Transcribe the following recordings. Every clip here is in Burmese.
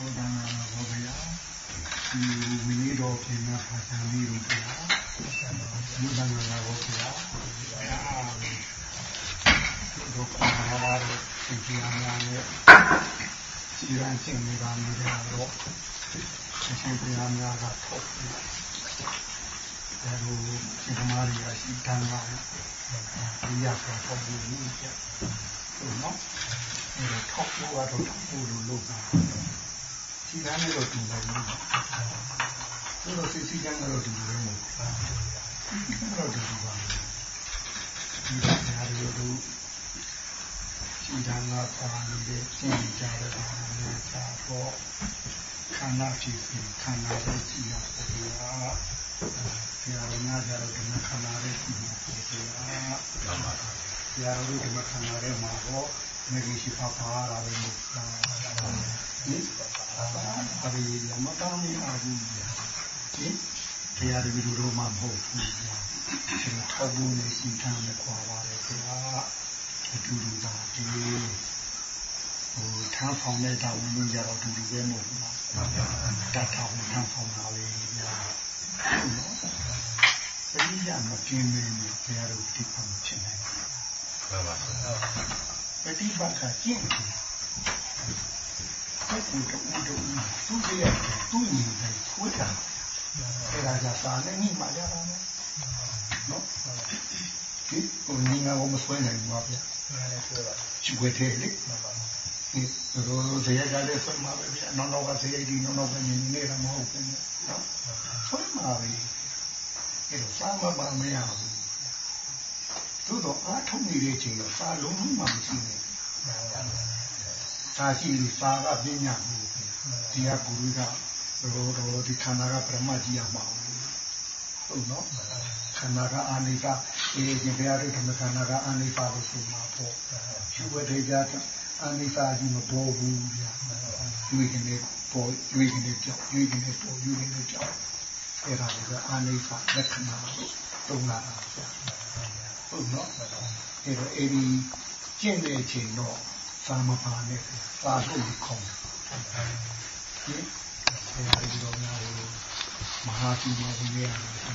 ဟောတာဟောဗျာဒီမင်းတော်ပြင်မှာဖာဆံလေးတို့ဗျာဘုရားနာဟောဗျာတို့ခေါ်လာတော့ဒီကြမ်းများနဲ့စီရန်ချင်းနေပါနေကြတော့အရှင်ဘုရားများကထုတ်ပြီးအဲလိုဒီသမားတွေကရှိတန်းလာဒီရကတော့ထုတ်ပြီးကြဟုတ်နော်အဲထောက်ဖို့ကတော့ထောက်ဖို့လို့လုပ် တာဒီကနေ့တော့တူတယ်နော်ဒီလိုစီစီကံတော့တူတယ်မို့တော့တူပါဒီကနေ့တော့ဒီကနေ့ပါနေတဲ့ရှင်းကြတဲ့ဘာလဲသာတော့ခန္ဓာဖြစ်ပြီးခန္ဓာရဲ့ကြည့်ရပါဘုရားဆရာတော်များကြတော့ဒီခန္ဓာရဲ့ကြည့်ရပါဘုရားဆရာတော်ဒီခန္ဓာရဲ့မှာတော့မေဂိရှိပါပါလာတယ်လို့သာ ဒီအရိယမတမ်းအဘူးဒီတရားဒီလိုတော့မှမဟုတ်ဘူး။ဒီထောက်ဖို့နဲ့စီထမ်းနဲ့ခွာပါတယ်ခင်ဗျာ။အတူတူပါဒီဟိုထမ်းဆောင်တဲ့တာဝန်ကြီးကြတော့အတူတူပဲမဟုတ်ဘူးလား။တတ်ထောင်ထမ်းဆောင်တာပဲညာ။ပရိယာမကျင်းနေနေတရားတို့ဒီပုံချင်းနေပါ။မှန်ပါပฏิပတ်ကကျင့်တယ် အဲ့ဒီတော့တော့သူ့ရဲ့သူ့ညီတဲ့ဝိတာအဲ့ဒါကြစာနဲ့ညှိမှရတာနော်နော်ဒီကိုညီငါကမဆွဲနိုင်ဘူးဗျာချွေသေးလေဒီလိုဇေယကလည်းဆွဲမှာပဲဗျာနောက်နောက်ကဇေယဒီနောက်နောက်ကညီနေတာမဟုတ်ဘူးနော်ဆွဲမှာပဲအဲ့တော့စာမပါမရဘူးသို့တော့အားထုတ်နေတဲ့ချိန်တော့စာလုံးလုံးမှမရှိဘူး စာရှိလို့စာကပညာဘူးဒီကဂုရုကတော့တော့ဒီခန္ဓာကပရမကြီးရမှာဟုတ်နော်ခန္ဓာကအာနိကအေးဒီဘုရားတို့ဓမ္မခန္ဓာကအာနိကလို့ဆိုမှာပေါ့ရှုဝတေကြအာနိကကြီးမပေါ်ဘူးဗျာကျွေးကနေပေါ်ကျွေးကနေကြောက်ကျွေးကနေပေါ်ကျွေးကနေကြောက်အဲ့ဒါကအာနိကလက္ခဏာလို့သုံးလာတာဗျာဟုတ်နော်အဲ့တော့အဲ့ဒီကျင့်တဲ့အချိန်တော့ သာမပါနဲ့သာလို့ခေါ်တယ်ဆရာကြီးတော်များကိုမဟာသီမဝင်ရတယ်ဟာ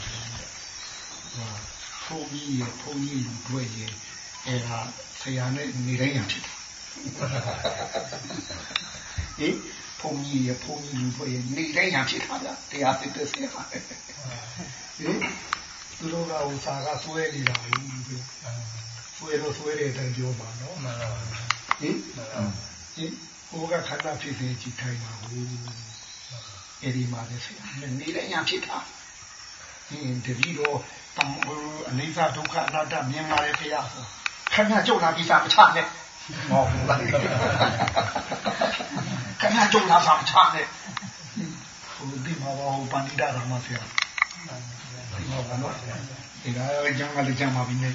ဖုန်းကြီးရဖုန်းကြီးလူတွေ့ရအဲ့ဒါဆရာနဲ့နေတိုင်းရဖြစ်တယ်ဟင်ဖုန်းကြီးရဖုန်းကြီးလူတွေ့ရနေတိုင်းရဖြစ်တာဗျတရားသိတဲ့ဆရာဟင်သူတို့ကဥစားကဆွဲနေတာဘူး ဆွဲတော့ဆွဲတဲ့အတိုင်းပြောပါနော်မှန်ပါဟင်ဟင်ဟိုကခန္ဓာဖြစ်စေကြည့်ခိုင်းပါဘူးအဲ့ဒီမှာလည်းဆရာနေတဲ့ညာဖြစ်တာဟင်းတတိတော့တံအနိစ္စဒုက္ခအနတ္တမြင်ပါလေဖေရဆိုခဏကြုတ်လာပြီးစာမချနဲ့ဟောဘူးလားခဏကြုတ်လာစာမချနဲ့ဟိုဒီမှာဟောပန္နိတာရမဆရာ ဒီမှာကတော့ဒီကကျမ်းကလည်းကျမ်းပါပြီနဲ့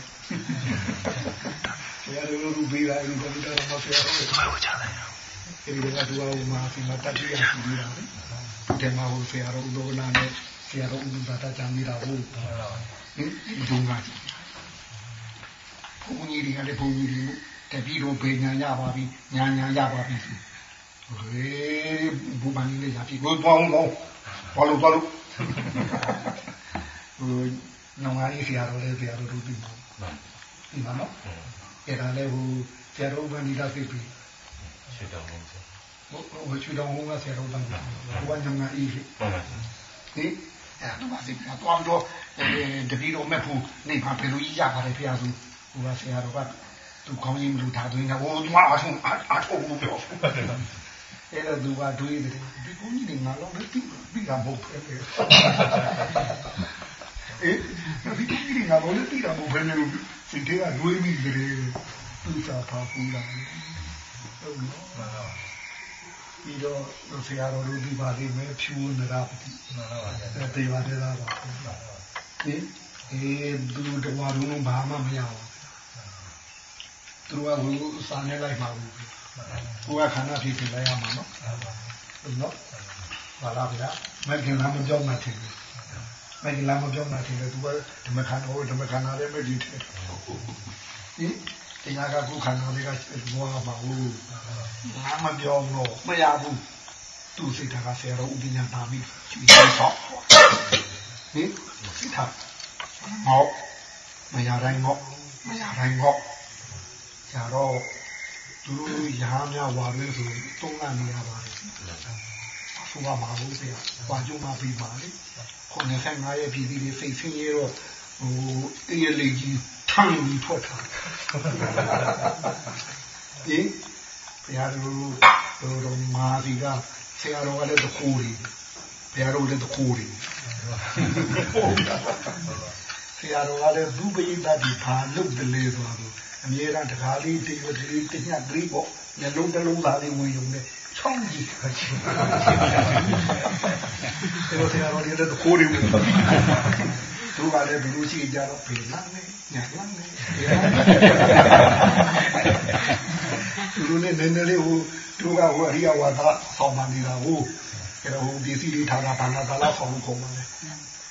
ဆရာတို့လူပေးတာဒီပန္နိတာရမဆရာတို့ဘာလို့ချတယ်အဲဒီကတူအောင်မှာဒီမှာတတိယရှိပြီးတာလေဒီမှာဟိုဆရာတော်ဥဒ္ဒနာနဲ့ဆရာတော်ဥဒ္ဒတာကြံနေတာဟုတ်ဟင်ဒီဒုံကဘုန်းကြီးတွေကလည်းဘုန်းကြီးတွေတပည့်တော်ပေညာရပါပြီညာညာရပါပြီဟေးဘူပန်လေးရပြီကိုပေါင်းတော့ဘာလို့ဘာလို့ ဟိုနောင်ငါကြီးဆရာတော်လည်းဆရာတော်တို့ပြီးမှာဒီမှာနော်အဲ့ဒါလည်းဟိုဆရာတော်ဥပ္ပန္နိတာသိပြီရှင်းတော်လုံးဟိုဟိုချူတော်ဟိုကဆရာတော်တန်းဟိုကညငါအေးဟိအဲ့တော့ပါစိတ်ကတော့တော့တပီတော့မဲ့ဖို့နေပါဘယ်လိုကြီးရပါတယ်ဖရာသူဟိုကဆရာတော်ကသူကောင်းရင်လူထားသွင်းတာဟိုဒီမှာအထုံးအထုံးဘူးပြောအဲ့တော့သူကတွေးတယ်ဒီကုန်းကြီးငါလုံးလည်းပြီးပြီးတာမဟုတ်ပဲ အေးဒီကုန်းကြီးငါလုံးလည်းပြီးတာမဟုတ်ပဲလို့စိတ်ထဲကတွေးမိတယ်သူသာပါပူလာဟုတ်နော်ပြီးတော့ဆရာတော်တို့ဒီပါလိမ့်မယ်ဖြူနရာပတိမှန်ပါပါတေဝတေသာပါဒီအေးသူတို့ဘာလို့ဘာမှမရဘူးသူကဘုစာနေလိုက်ပါဘူးကိုကခန္ဓာဖြစ်ဖြစ်လိုက်ရမှာနော်ဟုတ်နော်ဘာလားဗျာမကင်လာမပြောမှထင်တယ် မကင်လာမပြောမှထင်တယ်သူကဓမ္မခန္ဓာဟိုဓမ္မခန္ဓာလည်းမကြည့်တယ်ဟင်တရားကခုခန္ဓာတွေကဘောပါဘူးငါမပြောတော့မရဘူးသူ့စိတ်ဓာတ်ကဆရာတော်ဦးပညာနာပြီးချီးဆောက်ဟင်စိတ်ဓာတ်ငေါ့မရတိုင်းငေါ့မရတိုင်းငေါ့ဆရာတော်သူရဟန်းများဝါရင်းဆိုတုံးကနေရပါတယ် ဆိုပါပါဘူးဆရာဝါကြုံမပြီးပါလေခုနှစ်ဆိုင်ငါရဲ့ပြည်ပြည်လေးစိတ်ဆင်းရဲတော့ဟိုတရလေးကြီးထမ်းပြီးထွက်တာဟင်ဘုရားတို့တို့မာဒီကဆရာတော်ကလည်းတခုရီဘုရားတို့လည်းတခုရီ ဆရာတော်ကလည်းသူ့ပိဋကတိဘာလုပ်တယ်လေဆိုတော့အမြဲတမ်းတခါလေးတရွတ်လေးတညက်လေးပေါ့ညလုံးတစ်လုံးသားလေးဝင်ရုံနဲ့ချောင်းကြီးခါချင်တယ်ဆရာတော်လည်းတခုရီသူကလည်းဘလူရှိကြတော့ပြေလမ်းနဲ့ညာလမ်းနဲ့သူတို့လည်းနည်းနည်းလေးဟိုသူကဟိုအရိယဝါဒဆောင်မှနေတာဟိုအဲ့တော့ဟိုဒီစီလေးထားတာဘာသာသာလောက်ဆောင်လို့ခေါ်ပါလေ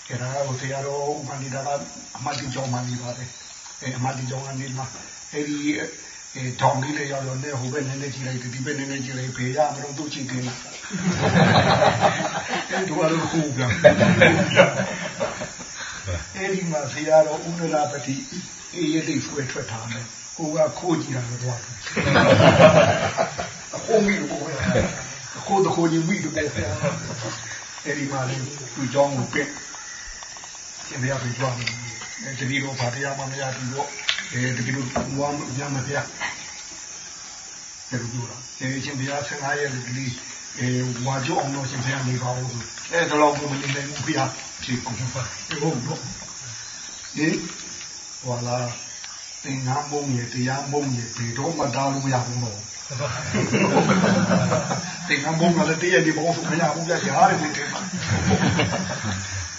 အဲ့ဒါဟိုဆရာတော်ဥပဏိတာကအမတ်တိကျောင်းမှနေပါတယ်အဲ့အမတ်တိကျောင်းကနေမှအဲ့ဒီအဲတောင်ကြီးလေးရောက်တော့ねဟိုဘက်နည်းနည်းကြည့်လိုက်ဒီဘက်နည်းနည်းကြည့်လိုက်ဖေရမလို့သူ့ချင်းကင်းလာအဲ့တို့ကတော့ခုပြန်အဲ့ဒီမှာဆရာတော်ဥနလာပတိအေးရတိဆွဲထွက်ထားတယ်ကိုကခိုးကြည့်တာတော့ခိုးမိလို့ခိုးတော့ခိုးကြီးမိတော့ဆရာအဲ့ဒီမှာလေသူကြောင်းကိုပြက် ရှင်ဘုရားပြကြွားတယ်တတိတော့ဗာတရားမမရဘူးတော့အဲတတိတော့ဘုရားညမပြတယ်လို့ပြောတာအဲရှင်ဘုရားဆင်အားရဲ့ဒီအဲဝါကြအောင်တော့ရှင်ဘုရားနေပါဦးဆိုအဲဒါတော့မနေနိုင်ဘူးဘုရားဖြေကုန်ပါဒီဟုတ်တော့ဒီဟောလာ သင်္ကန်းမုံရတရားမုံရဘယ်တော့မှတားလို့မရဘူးတော့သင်္ကန်းမုံကလည်းတရားဒီဘောဆိုမရဘူးကြာရတယ်ဝင်တယ်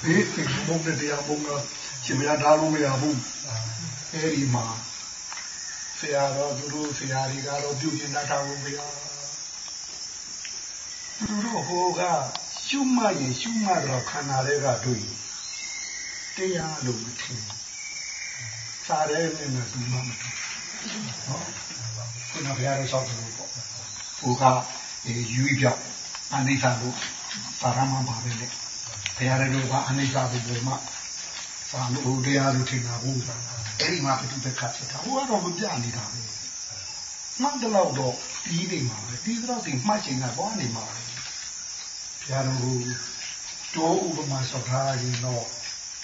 ဒီသင်္ကန်းမုံနဲ့တရားမုံကရှင်မရတားလို့မရဘူးအဲဒီမှာဆရာတော်သူတို့ဆရာကြီးကတော့ပြုကျင်တတ်တာဘူးဗျာသူတို့ဟိုကရှုမှတ်ရင်ရှုမှတ်တော့ခန္ဓာတွေကတွေ့တရားလို့မထင် စားရဲနဲ့နဲ့သူမှမထင်နော်ခုနဘုရားရဲ့ဆောက်တယ်ပေါ့ဟိုကယူပြောက်အနိစ္စလို့ပါရမပါပဲလေဘုရားရဲ့လို့ကအနိစ္စကိုပုံမှသာလို့တရားလို့ထင်တာဘူးအဲ့ဒီမှာပฏิပက္ခဖြစ်တာဟိုကတော့မပြနေတာပဲမှတ်တော့တော့ပြီးနေမှာပဲပြီးတော့ဒီမှတ်ချင်တာဘောနေမှာပဲဘုရားတို့တိုးဥပမာဆောက်ထားရင်တော့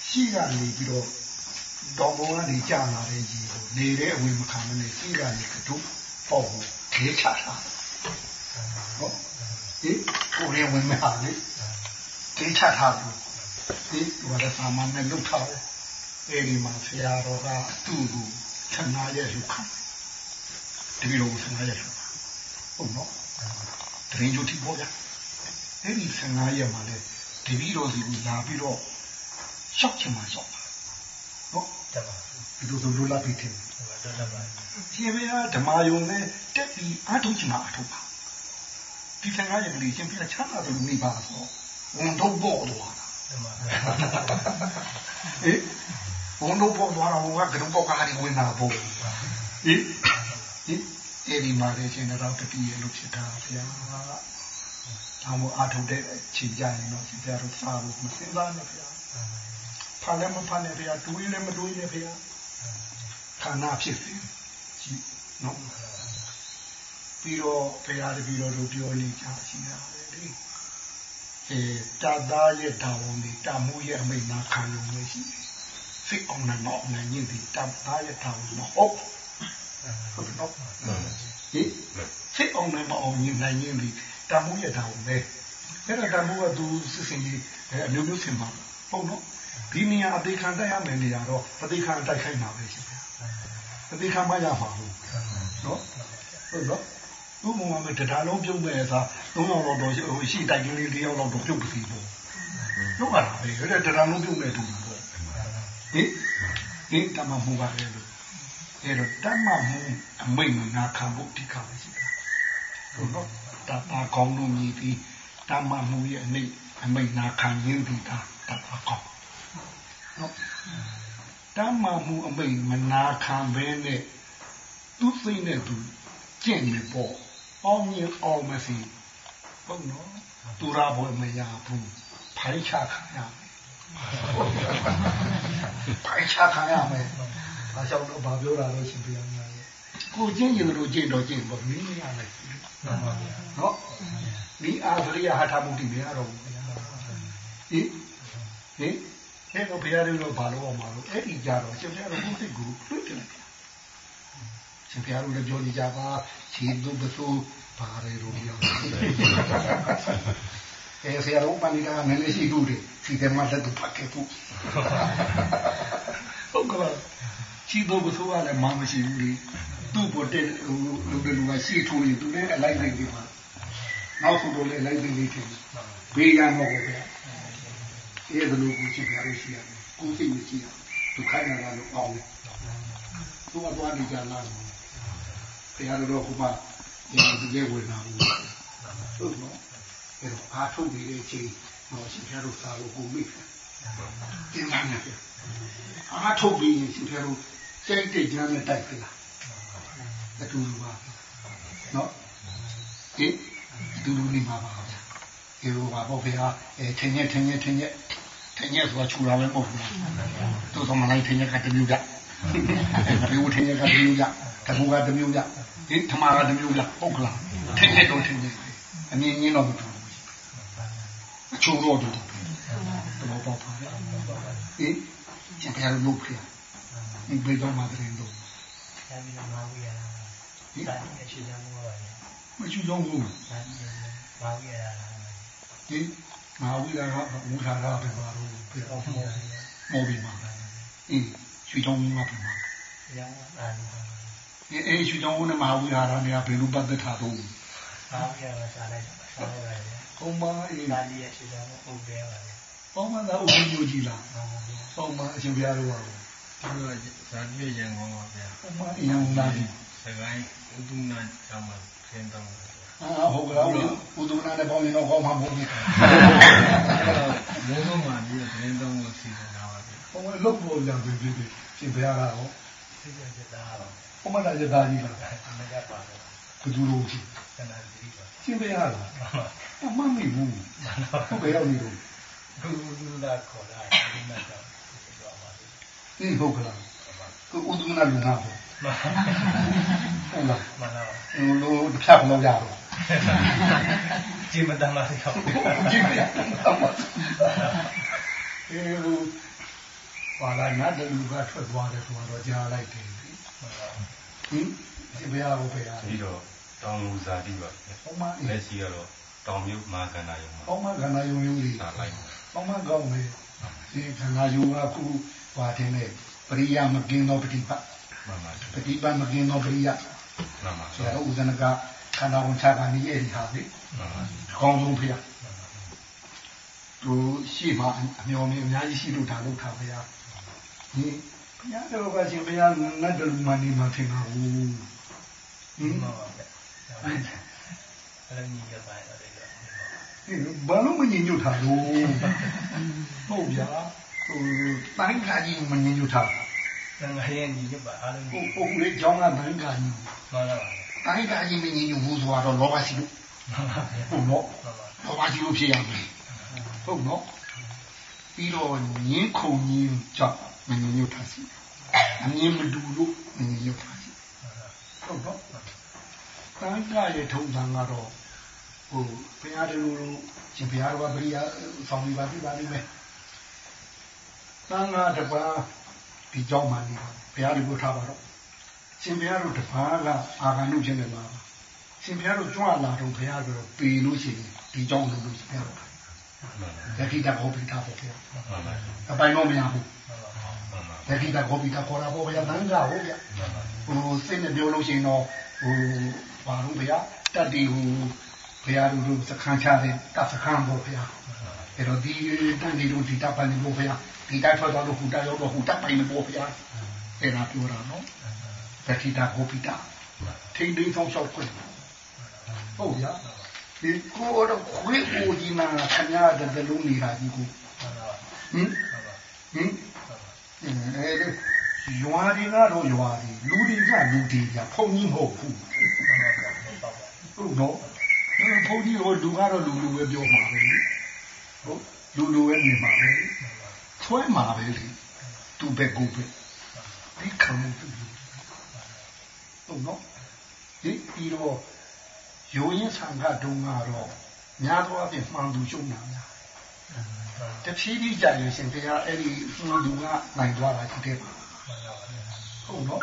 ရှိကနေပြီးတော့ တောင်ပေါ်ကနေကြာလာတဲ့ကြီးကိုနေတဲ့အဝင်မခံမနဲ့ရှိကနေတို့ပေါ့ကိုခေချတာဟုတ်ဒီကိုရဝင်မှာလေခေချထားဘူးဒီဘာသာစာမနဲ့လုထားတယ်အဲဒီမှာဆရာတော်ကသူ့ကိုဆန္ဒရဲ့လူခံတပည့်တော်ဆန္ဒရဲ့လူဟုတ်နော်တရင်ကျိုးတိပေါ်ကြအဲ့ဒီဆန္ဒရဲ့မှာလေတပည့်တော်စီကိုလာပြီးတော့ရှောက်ချင်မှရှောက် ပါနော်ဒီလိုဆိုလိုလာပြီးတယ်ရှင်မယားဓမ္မယုံနဲ့တက်ပြီးအားထုတ်ချင်မှအားထုတ်ပါဒီဆန္ဒရဲ့ကလေးရှင်ပြချမ်းသာတယ်လို့နေပါဆိုဝန်တော့ပေါ်တော့ဟေးဝန်တော့ပေါ်သွားတော့ကကတော့ပေါ်ကားဒီဝင်လာပေါ့ဟေးဟေးအဲ့ဒီမှာလေရှင်တော်တတိယလို့ဖြစ်တာဗျာဒါမှအာထုတ်တဲ့ချိန်ကြရင်တော့ရှင်ပြတော်စားလို့မစင်စားနဲ့ဗျာ ဖာလည်းမဖာနဲ့ဗျာတွေးလည်းမတွေးနဲ့ဗျာခန္ဓာဖြစ်စီကြီးနော်ပြီးတော့ဘုရားတပည့်တော်တို့ပြောနေကြရှိတာလေအဲတာသားရဲ့တာဝန်ဒီတာမှုရဲ့အမိန့်နာခံလို့မရှိစိတ်အောင်နဲ့တော့နိုင်ရင်ဒီတာသားရဲ့တာဝန်မဟုတ်ဟုတ်တော့ဟင်စိတ်အောင်နဲ့မအောင်ရင်နိုင်ရင်ဒီတာမှုရဲ့တာဝန်ပဲအဲ့ဒါတာမှုကသူစစ်စင်ကြီးအမျိုးမျိုးဆင်ပါဟုတ်နော် ဒီနေရာအသေးခံတိုက်ရမယ်နေရာတော့အသေးခံတိုက်ခိုင်းမှာပဲရှိတယ်အသေးခံမရပါဘူးနော်ဟုတ်နော်ဥပမာမဲ့တရားလုံးပြုတ်မဲ့သာ၃ယောက်လောက်တော့ဟိုရှိတိုက်ကလေး၄ယောက်လောက်တော့ပြုတ်ပြီပေါ့လုပ်ရတာပဲအဲ့ဒါတရားလုံးပြုတ်မဲ့တူပေါ့ဟင်ဟင်တမမှုပါလေလို့အဲ့တော့တမမှုအမိတ်နာခံဖို့တိခါပဲရှိတာဟုတ်တော့တတာကောင်းလို့မြည်ပြီးတမမှုရဲ့အမိတ်အမိတ်နာခံရင်းပြီးတာတတာကောင်းနော် တမမှုအမိတ်မနာခံဘဲနဲ့သူ့စိတ်နဲ့သူကျင့်နေပေါ့အောင်မြင်အောင်မစီဟုတ်နော်သူရာဘွယ်မရဘူးဖိုင်ချခံရမယ်ဖိုင်ချခံရမယ်ဘာကြောင့်တော့ဘာပြောတာလို့ရှင်ပြရမှာလဲကိုကျင့်ရင်တို့ကျင့်တော့ကျင့်ပေါ့မင်းမရမယ်နော်ဒီအာဖရိယဟာထမှုတိမရတော့ဘူးဟင်ဟင် အဲ့တော့ဘုရားတို့ဘာလို့အောင်မလို့အဲ့ဒီကြတော့ရှင်ဘုရားတို့ဘုသိကူလွတ်တယ်ရှင်ဘုရားတို့လည်းပြောကြပါခြေသူပစိုးဘာတွေလို့ပြောအဲဆရာတော်ပဏိတာနည်းနည်းရှိလို့တယ်စီတယ်မလက်တော့ပတ်ခဲ့သူဟုတ်ကဲ့ခြေသူပစိုးကလည်းမမရှိဘူးလေသူ့ပေါ်တဲ့ဟိုလူတွေလူကရှိထိုးရင်သူလည်းအလိုက်လိုက်ပြီးပါနောက်ဆုံးတော့လည်းလိုက်ပြီးနေတယ်ဘေးရမောကိုဗျာ အဲ့ဒါလို့ကိုရှိကြရရှိရတယ်ကိုစိတ်မရှိရဒုက္ခနာကလို့အောင်တယ်သူကသွားနေကြလားဘုရားတော်ကမှဒီလိုဝင်လာဘူးဟုတ်နော်အဲ့တော့အားထုတ်နေတဲ့အချိန်တော့ရှင်ဖျားတို့စာလို့ကိုမိတယ်သင်္ကန်းနဲ့အားထုတ်ပြီးရှင်ဖျားတို့စိတ်တိတ်ကြမ်းနဲ့တိုက်ပြလားအတူတူပါနော်ဒီအတူတူနေမှာပါဗျာ ဒီလိုပါပေါ့ဗျာအဲထင်ရထင်ရထင်ရထင်ရဆိုတာချူတာပဲမဟုတ်ဘူးသူကမလိုက်ထင်ရကတမျိုးကြဘယ်လိုထင်ရကတမျိုးကြတကူကတမျိုးကြဒီထမကတမျိုးကြဟုတ်ကလားထင်ရတော့ထင်ရအမြင်ရင်းတော့မတူဘူးအချိုးတော့တူတယ်တော့ပေါ့ပါဟင်ကျန်တယ်လို့ပြဒီဘယ်တော့မှတရင်တော့အဲဒီမှာဝိရတာစာရင်းအရှိချမ်းမှုပါလေမရှိကြောင်းဘူးမာဝိရတာ ဒီမာဝိရတာဝူထာတာပဲပါလို့ပြတော့မောမောပြီးမှာအေးရွှေကြောင်းမှာပြမှာရံအာနိအေးအေးရွှေကြောင်းနဲ့မာဝိရတာနဲ့ဘယ်လိုပတ်သက်တာတော့မာဝိရတာစားလိုက်စားလိုက်ပါလေဟောမအေးဒါလေးရဲ့ရှိချမ်းမှုဟုတ်တယ်ပါလေဟောမသာဥပ္ပညိုကြီးလားဟောမအရှင်ဘုရားတို့ကဒီလိုဇာတိရံကောင်းပါဗျာဟောမအရင်ကလည်းစကိုင်းဥဒုနာကျောင်းမှာဆင်းတော့အာ ဟုတ်ကဲ့ဥဒုနာနဲ့ပေါင်းရင်တော့ကောင်းမှာမဟုတ်ဘူးမိုးဆုံးမှပြီးတော့တင်းတော့ကိုစီစဉ်တာပါဗျာဟောမလုတ်ပေါ်ကြပြီပြီရှင်ဘုရားကတော့သိကြကြတာတော့ဟောမလာကြတာကြီးလားအမေကပါတော့ဘသူလို့ရှိကျန်တာဒီပါရှင်ဘုရားလားအမှန်မိဘူးဟုတ်ကဲ့ရောက်နေတော့ဒုဒုလာခေါ်တာဒီမှာတော့အေးဟုတ်ကလားကိုဥဒုနာလူနာပေါ့ဟုတ်လားမှန်ပါဘူးလို့ဖြတ်မလို့ရတော့ ကြည်မတမ်းပါစေဟုတ်ကြည်မတမ်းပါအေးဟိုပါလာနတ်တလူကထွက်သွားတယ်ဆိုတော့ကြားလိုက်တယ်ဟင်ဒီဘုရားဘုရားပြီးတော့တောင်မူဇာတိပါဟုတ်မှလက်ရှိကတော့တောင်မြုပ်မာကန္နာယုံပါဟုတ်မှကန္နာယုံယုံလေးစာလိုက်ဟုတ်မှကောင်းတယ်ဒီကန္နာယုံကခုဟွာတင်လေပရိယာမကင်းသောပฏิပတ်မှန်ပါပฏิပတ်မကင်းသောပရိယာမှန်ပါဆရာဥဒနက ခန္ဓာဝန်ချကနေအဲ့ဒီဟာလေမှန်ပါကောင်းဆုံးဖေရသူရှိမှအမျော်မြင်အများကြီးရှိလို့ဒါလို့ထားဖေရဒီဘုရားတော်ကရှင်ဘုရားနတ်တလူမနေမှာထင်တာဘူးဟင်ပါပါအဲ့ဒါညီရပါတယ်ဘာလို့မညင်ညွတ်တာလို့ဟုတ်ဗျာဟိုတိုင်းကာကြီးမငြင်းညွတ်ထားတန်ခါရဲ့ညီညွတ်ပါအားလုံးဟိုပုံလေးကျောင်းကတိုင်းကာကြီးမှန်ပါပါ တိုင်းကာကြီးမငြင်းညွတ်ဘူးဆိုတော့လောဘရှိလို့ဟုတ်နော်လောဘရှိလို့ဖြစ်ရမယ်ဟုတ်နော်ပြီးတော့ငင်းခုန်ငင်းကြောင့်မငြင်းညွတ်ထားစီအမြင်မတူလို့မငြင်းညွတ်ထားစီဟုတ်နော်တိုင်းကာရဲ့ထုံတန်ကတော့ဟိုဘုရားတို့ရှင်ဘုရားတော်ကပရိယာဆောင်ပြီးပါပြီပါလိမ့်မယ်သံဃာတစ်ပါးဒီကြောင်းမှနေပါဘုရားတို့ထားပါတော့ ရှင်ဘုရားတို့တစ်ပါးကအာဂန္တုခြင်းနဲ့မှာရှင်ဘုရားတို့ကြွလာတော့ဘုရားတို့ပေလို့ရှိရင်ဒီကြောင်းလို့လို့ဘုရားတို့ဒတိတဘောပိတာပေါ့ဗျာအပိုင်တော့မရဘူးဒတိတဘောပိတာခေါ်တာပေါ့ဗျာသံဃာဟုတ်ဗျာဟိုစိတ်နဲ့ပြောလို့ရှိရင်တော့ဟိုဘာလို့ဗျာတတ္တိဟိုဘုရားတို့စခန်းချတဲ့တပ်စခန်းပေါ့ဗျာအဲ့တော့ဒီတန်ဒီတို့ဒီတပ်ပန်ဒီပေါ့ဗျာဒီတိုက်ထွက်သွားလို့ဟူတာရောက်တော့ဟူတာပိုင်မပေါ်ဗျာအဲ့ဒါပြောတာနော် တတိတာဟောပိတာထိန်းသိမ်းဆောင်ရှောက်ခွင့်ဟုတ်ဗျာဒီကိုတော့ခွေးအိုကြီးနာခင်ဗျားတဲ့လုံးနေတာကြီးကိုဟင်ဟင်အဲရွာတွေကတော့ရွာတွေလူတွေကလူတွေကြဖုန်ကြီးမဟုတ်ဘူးဟုတ်နော်ဘုန်းကြီးဟိုလူကတော့လူလူပဲပြောမှာပဲဟုတ်လူလူပဲနေမှာပဲဆွဲမှာပဲလေသူပဲကိုပဲဒီခံမှုသူ ဟုတ်နော်ဒီပြီးတော့ရိုးရင်ဆံကတုံးကတော့များသောအားဖြင့်မှန်သူရှုံးတာများတဖြည်းဖြည်းကြာရင်ရှင်တရားအဲ့ဒီမှန်သူကနိုင်သွားတာဒီတဲ့ပါဟုတ်နော်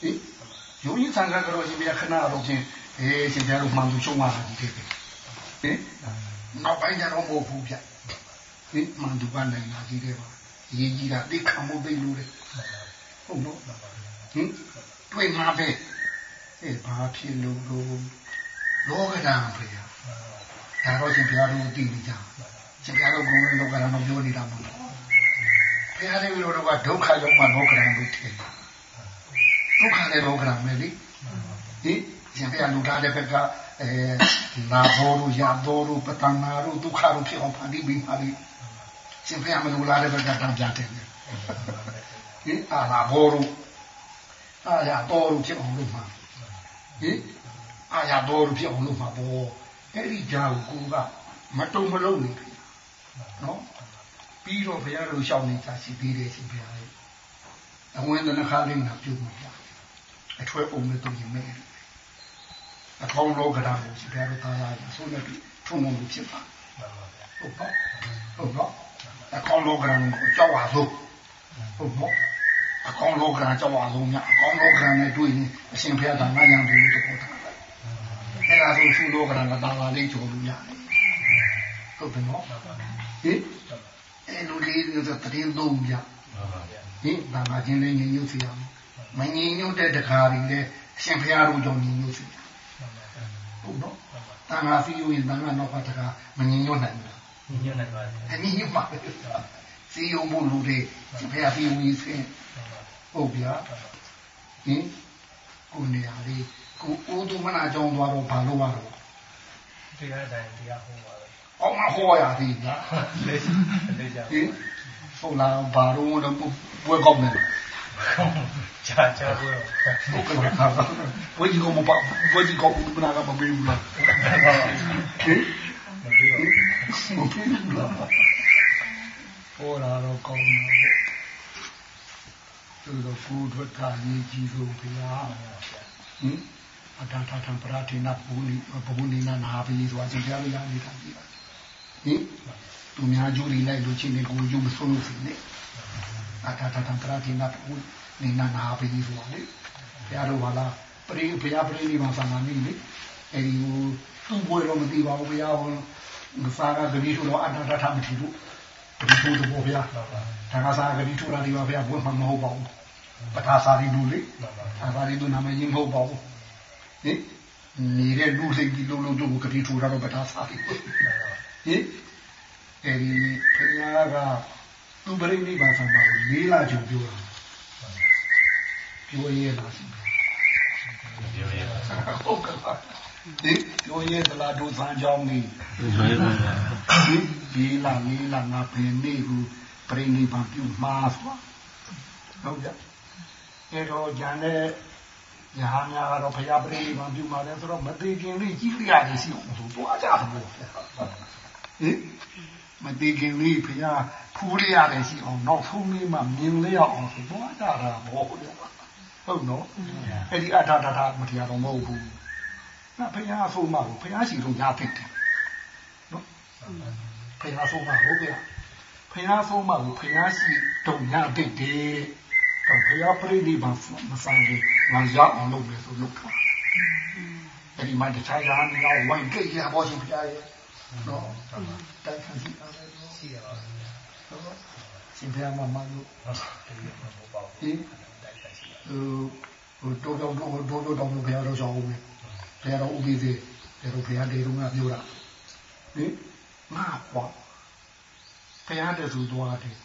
ဟင်ရိုးရင်ဆံကတော့ရှင်ဘုရားခဏတော့ချင်းအေးရှင်ဘုရားတို့မှန်သူရှုံးလာတာဒီတဲ့ပဲဟင်နောက်ပိုင်းကျတော့မဟုတ်ဘူးဗျဟင်မှန်သူကနိုင်လာဒီတဲ့ပါရေးကြီးတာသိခံမှုသိလို့လေ ဟုတ်နော်ဟင်တွေ့မှာပဲအေးဘာဖြစ်လို့လို့လောကဓာတ်ဖေရဒါတော့ရှင်ဘုရားတို့သိနေကြရှင်ဘုရားတို့ဘုံလောကဓာတ်မပြောနေတာမဟုတ်ဘူးဘုရားတွေတို့ကဒုက္ခရောက်မှလောကဓာတ်လို့ထင်တာဒုက္ခလည်းလောကဓာတ်ပဲလေဟင်ရှင်ဘုရားလူသားတဲ့ဘက်ကအဲလာဘောတို့ရဘောတို့ပတနာတို့ဒုက္ခတို့ဖြစ်အောင်ဖန်တီးပြီးပါလိရှင်ဘုရားမလူလာတဲ့ဘက်ကတံပြတယ် ဟင်အာလာဘောတို့အာရတော်တို့ဖြစ်အောင်လုပ်မှာဟင်အာရတော်တို့ဖြစ်အောင်လုပ်မှာပေါ့အဲ့ဒီကြာကိုကိုကမတုံမလုံးနေပြီနော်ပြီးတော့ဘုရားတို့ရှောင်းနေကြရှိသေးတယ်ရှင်ဘုရားရဲ့အဝင်တနခါလေးနာပြုတ်မှာအထွဲပုံနဲ့တူရင်မဲ့အထောင်းလောကဓာတ်ကိုရှင်ဘုရားတို့သားရဆိုနေပြီထုံမလို့ဖြစ်ပါဟုတ်ပါဟုတ်တော့အကောင်းလောကဓာတ်ကိုကြောက်ပါစို့ဟုတ်တော့ အကောင်းလောကဓာတ်ကြောက်ပါစို့ညအကောင်းလောကဓာတ်နဲ့တွေ့ရင်အရှင်ဘုရားကငါညာပြီးတော့ပေါ်တာအဲ့ဒါဆိုရှင်လောကဓာတ်ကတာလာလေးကြော်လို့ရတယ်ဟုတ်တယ်နော်ဟင်အဲ့လိုလေးတွေတရင်သုံးပြဟင်ဘာမှချင်းလေးငြိမ်ညွတ်စီအောင်မငြိမ်ညွတ်တဲ့တခါတွေလည်းအရှင်ဘုရားတို့ကြောင့်ငြိမ်ညွတ်စီဟုတ်နော်တန်ခါစီရင်တန်ခါနောက်ကတခါမငြိမ်ညွတ်နိုင်ဘူးညညနေပါတယ်အနည်းညွတ်ပါစီယုံဖို့လူတွေရှင်ဘုရားစီယုံကြီးဆင်း ဟုတ်ဗျာဟင်ကိုနေရာလေးကိုဦးသူမနာကြောင်းသွားတော့ဘာလို့ရတော့တရားတိုင်းတရားဟောပါပဲအောင်မဟောရသေးဗျာလေးလေးကြဟင်ဟုတ်လားဘာလို့တော့ပွဲကောင်းနေလဲချာချာပြောဟုတ်ကဲ့ပါဘွေကြီးကမပါဘွေကြီးကဘူးမနာကမပေးဘူးလားဟင်မပြောမပေးဘူးလားဟောလာတော့ကောင်းတယ် သူတို့ကိုယ်ထွက်တာရေးကြည့်လို့ဗျာဟင်အတာတာထံပရာတိနာဘူနိဘူနိနာနာဘီဆိုတာသင်ကြားလို့ရနေတာပြီဟင်သူများကြိုးတွေလိုက်လို့ချင်းနေကိုကြိုးမဆုံးလို့စီနေအတာတာထံပရာတိနာဘူနိနာနာဘီဆိုတာလေဘုရားတို့ဘာလားပရိဘုရားပရိနိဗ္ဗာန်ဆန္ဒနေလေအဲဒီသူ့ဘွယ်တော့မသိပါဘူးဘုရားဟောငါကဂတိဆိုတော့အတာတာထမထီလို့ ဂတိဆိုတော့ဘုရားဒါကစားဂတိထူတာဒီပါဘုရားဘွယ်မှမဟုတ်ပါဘူးပထာစာရီလူလေသာသာရီလူနာမည်မဟုတ်ပါဘူးဟင်နေတဲ့လူစိတ်ဒီလုံးလုံးတို့ကတိထူတာတော့ပထာစာရီဟင်အဲဒီဘုရားကသူပရိနိဗ္ဗာန်ဆန္ဒကိုလေးလာကြုံပြောတာပြောရဲလားရှင်ပြောရပါဟုတ်ကဲ့ ပါဒီပြောရဲသလားဒုစံကြောင်းကြီးဒီဒီလာလေးလာငါပင်နေဘူးပရိနိဗ္ဗာန်ပြုမှားသွားဟုတ်ကြအဲတော့ဂျန်တဲ့ညာများကတော့ဘုရားပရိနိဗ္ဗာန်ပြုမှာလဲဆိုတော့မသေးခင်လေးကြီးပြရတယ်ရှိအောင်ဆိုတော့ကြတယ်လို့ဟင်မသေးခင်လေးဘုရားဖူးရရတယ်ရှိအောင်နောက်ဆုံးလေးမှမြင်လေးအောင်ဆိုတော့ကြတာဘောဟုတ်နော်အဲ့ဒီအထာထထမတရားတော့မဟုတ်ဘူး နာဘုရားဆိုမှဘုရားရှိလို့ညာဖြစ်တယ်နော်ဘုရားဆိုမှဟုတ်ကဲ့ဘုရားဆိုမှဘုရားရှိတုံညာဖြစ်တယ်တော့ဘုရားပြိဋိဘံမဆိုင်ဘူးငါရောက်အောင်လုပ်မယ်ဆိုလုပ်တာအဲ့ဒီမှာတခြားရာနေအောင်ဝိုင်းကြည့်ရပါရှင်ဘုရားရဲ့နော်တိုင်ခံစီအားလည်းရှိရပါဘူးရှင်ဘု ဘူးဟင်တိုက်တိုက်ရှိရဟိုဟိုတိုးတော့တိုးတိုးတော့ဘုရားတော်ဆောင်ဦးမယ်ဘုရားတော်ဥပ္ပိသေးဘုရားတော်ဘုရားတေတော်ကပြောတာဟင်ငါကွာဘုရားတဆူသွားတယ်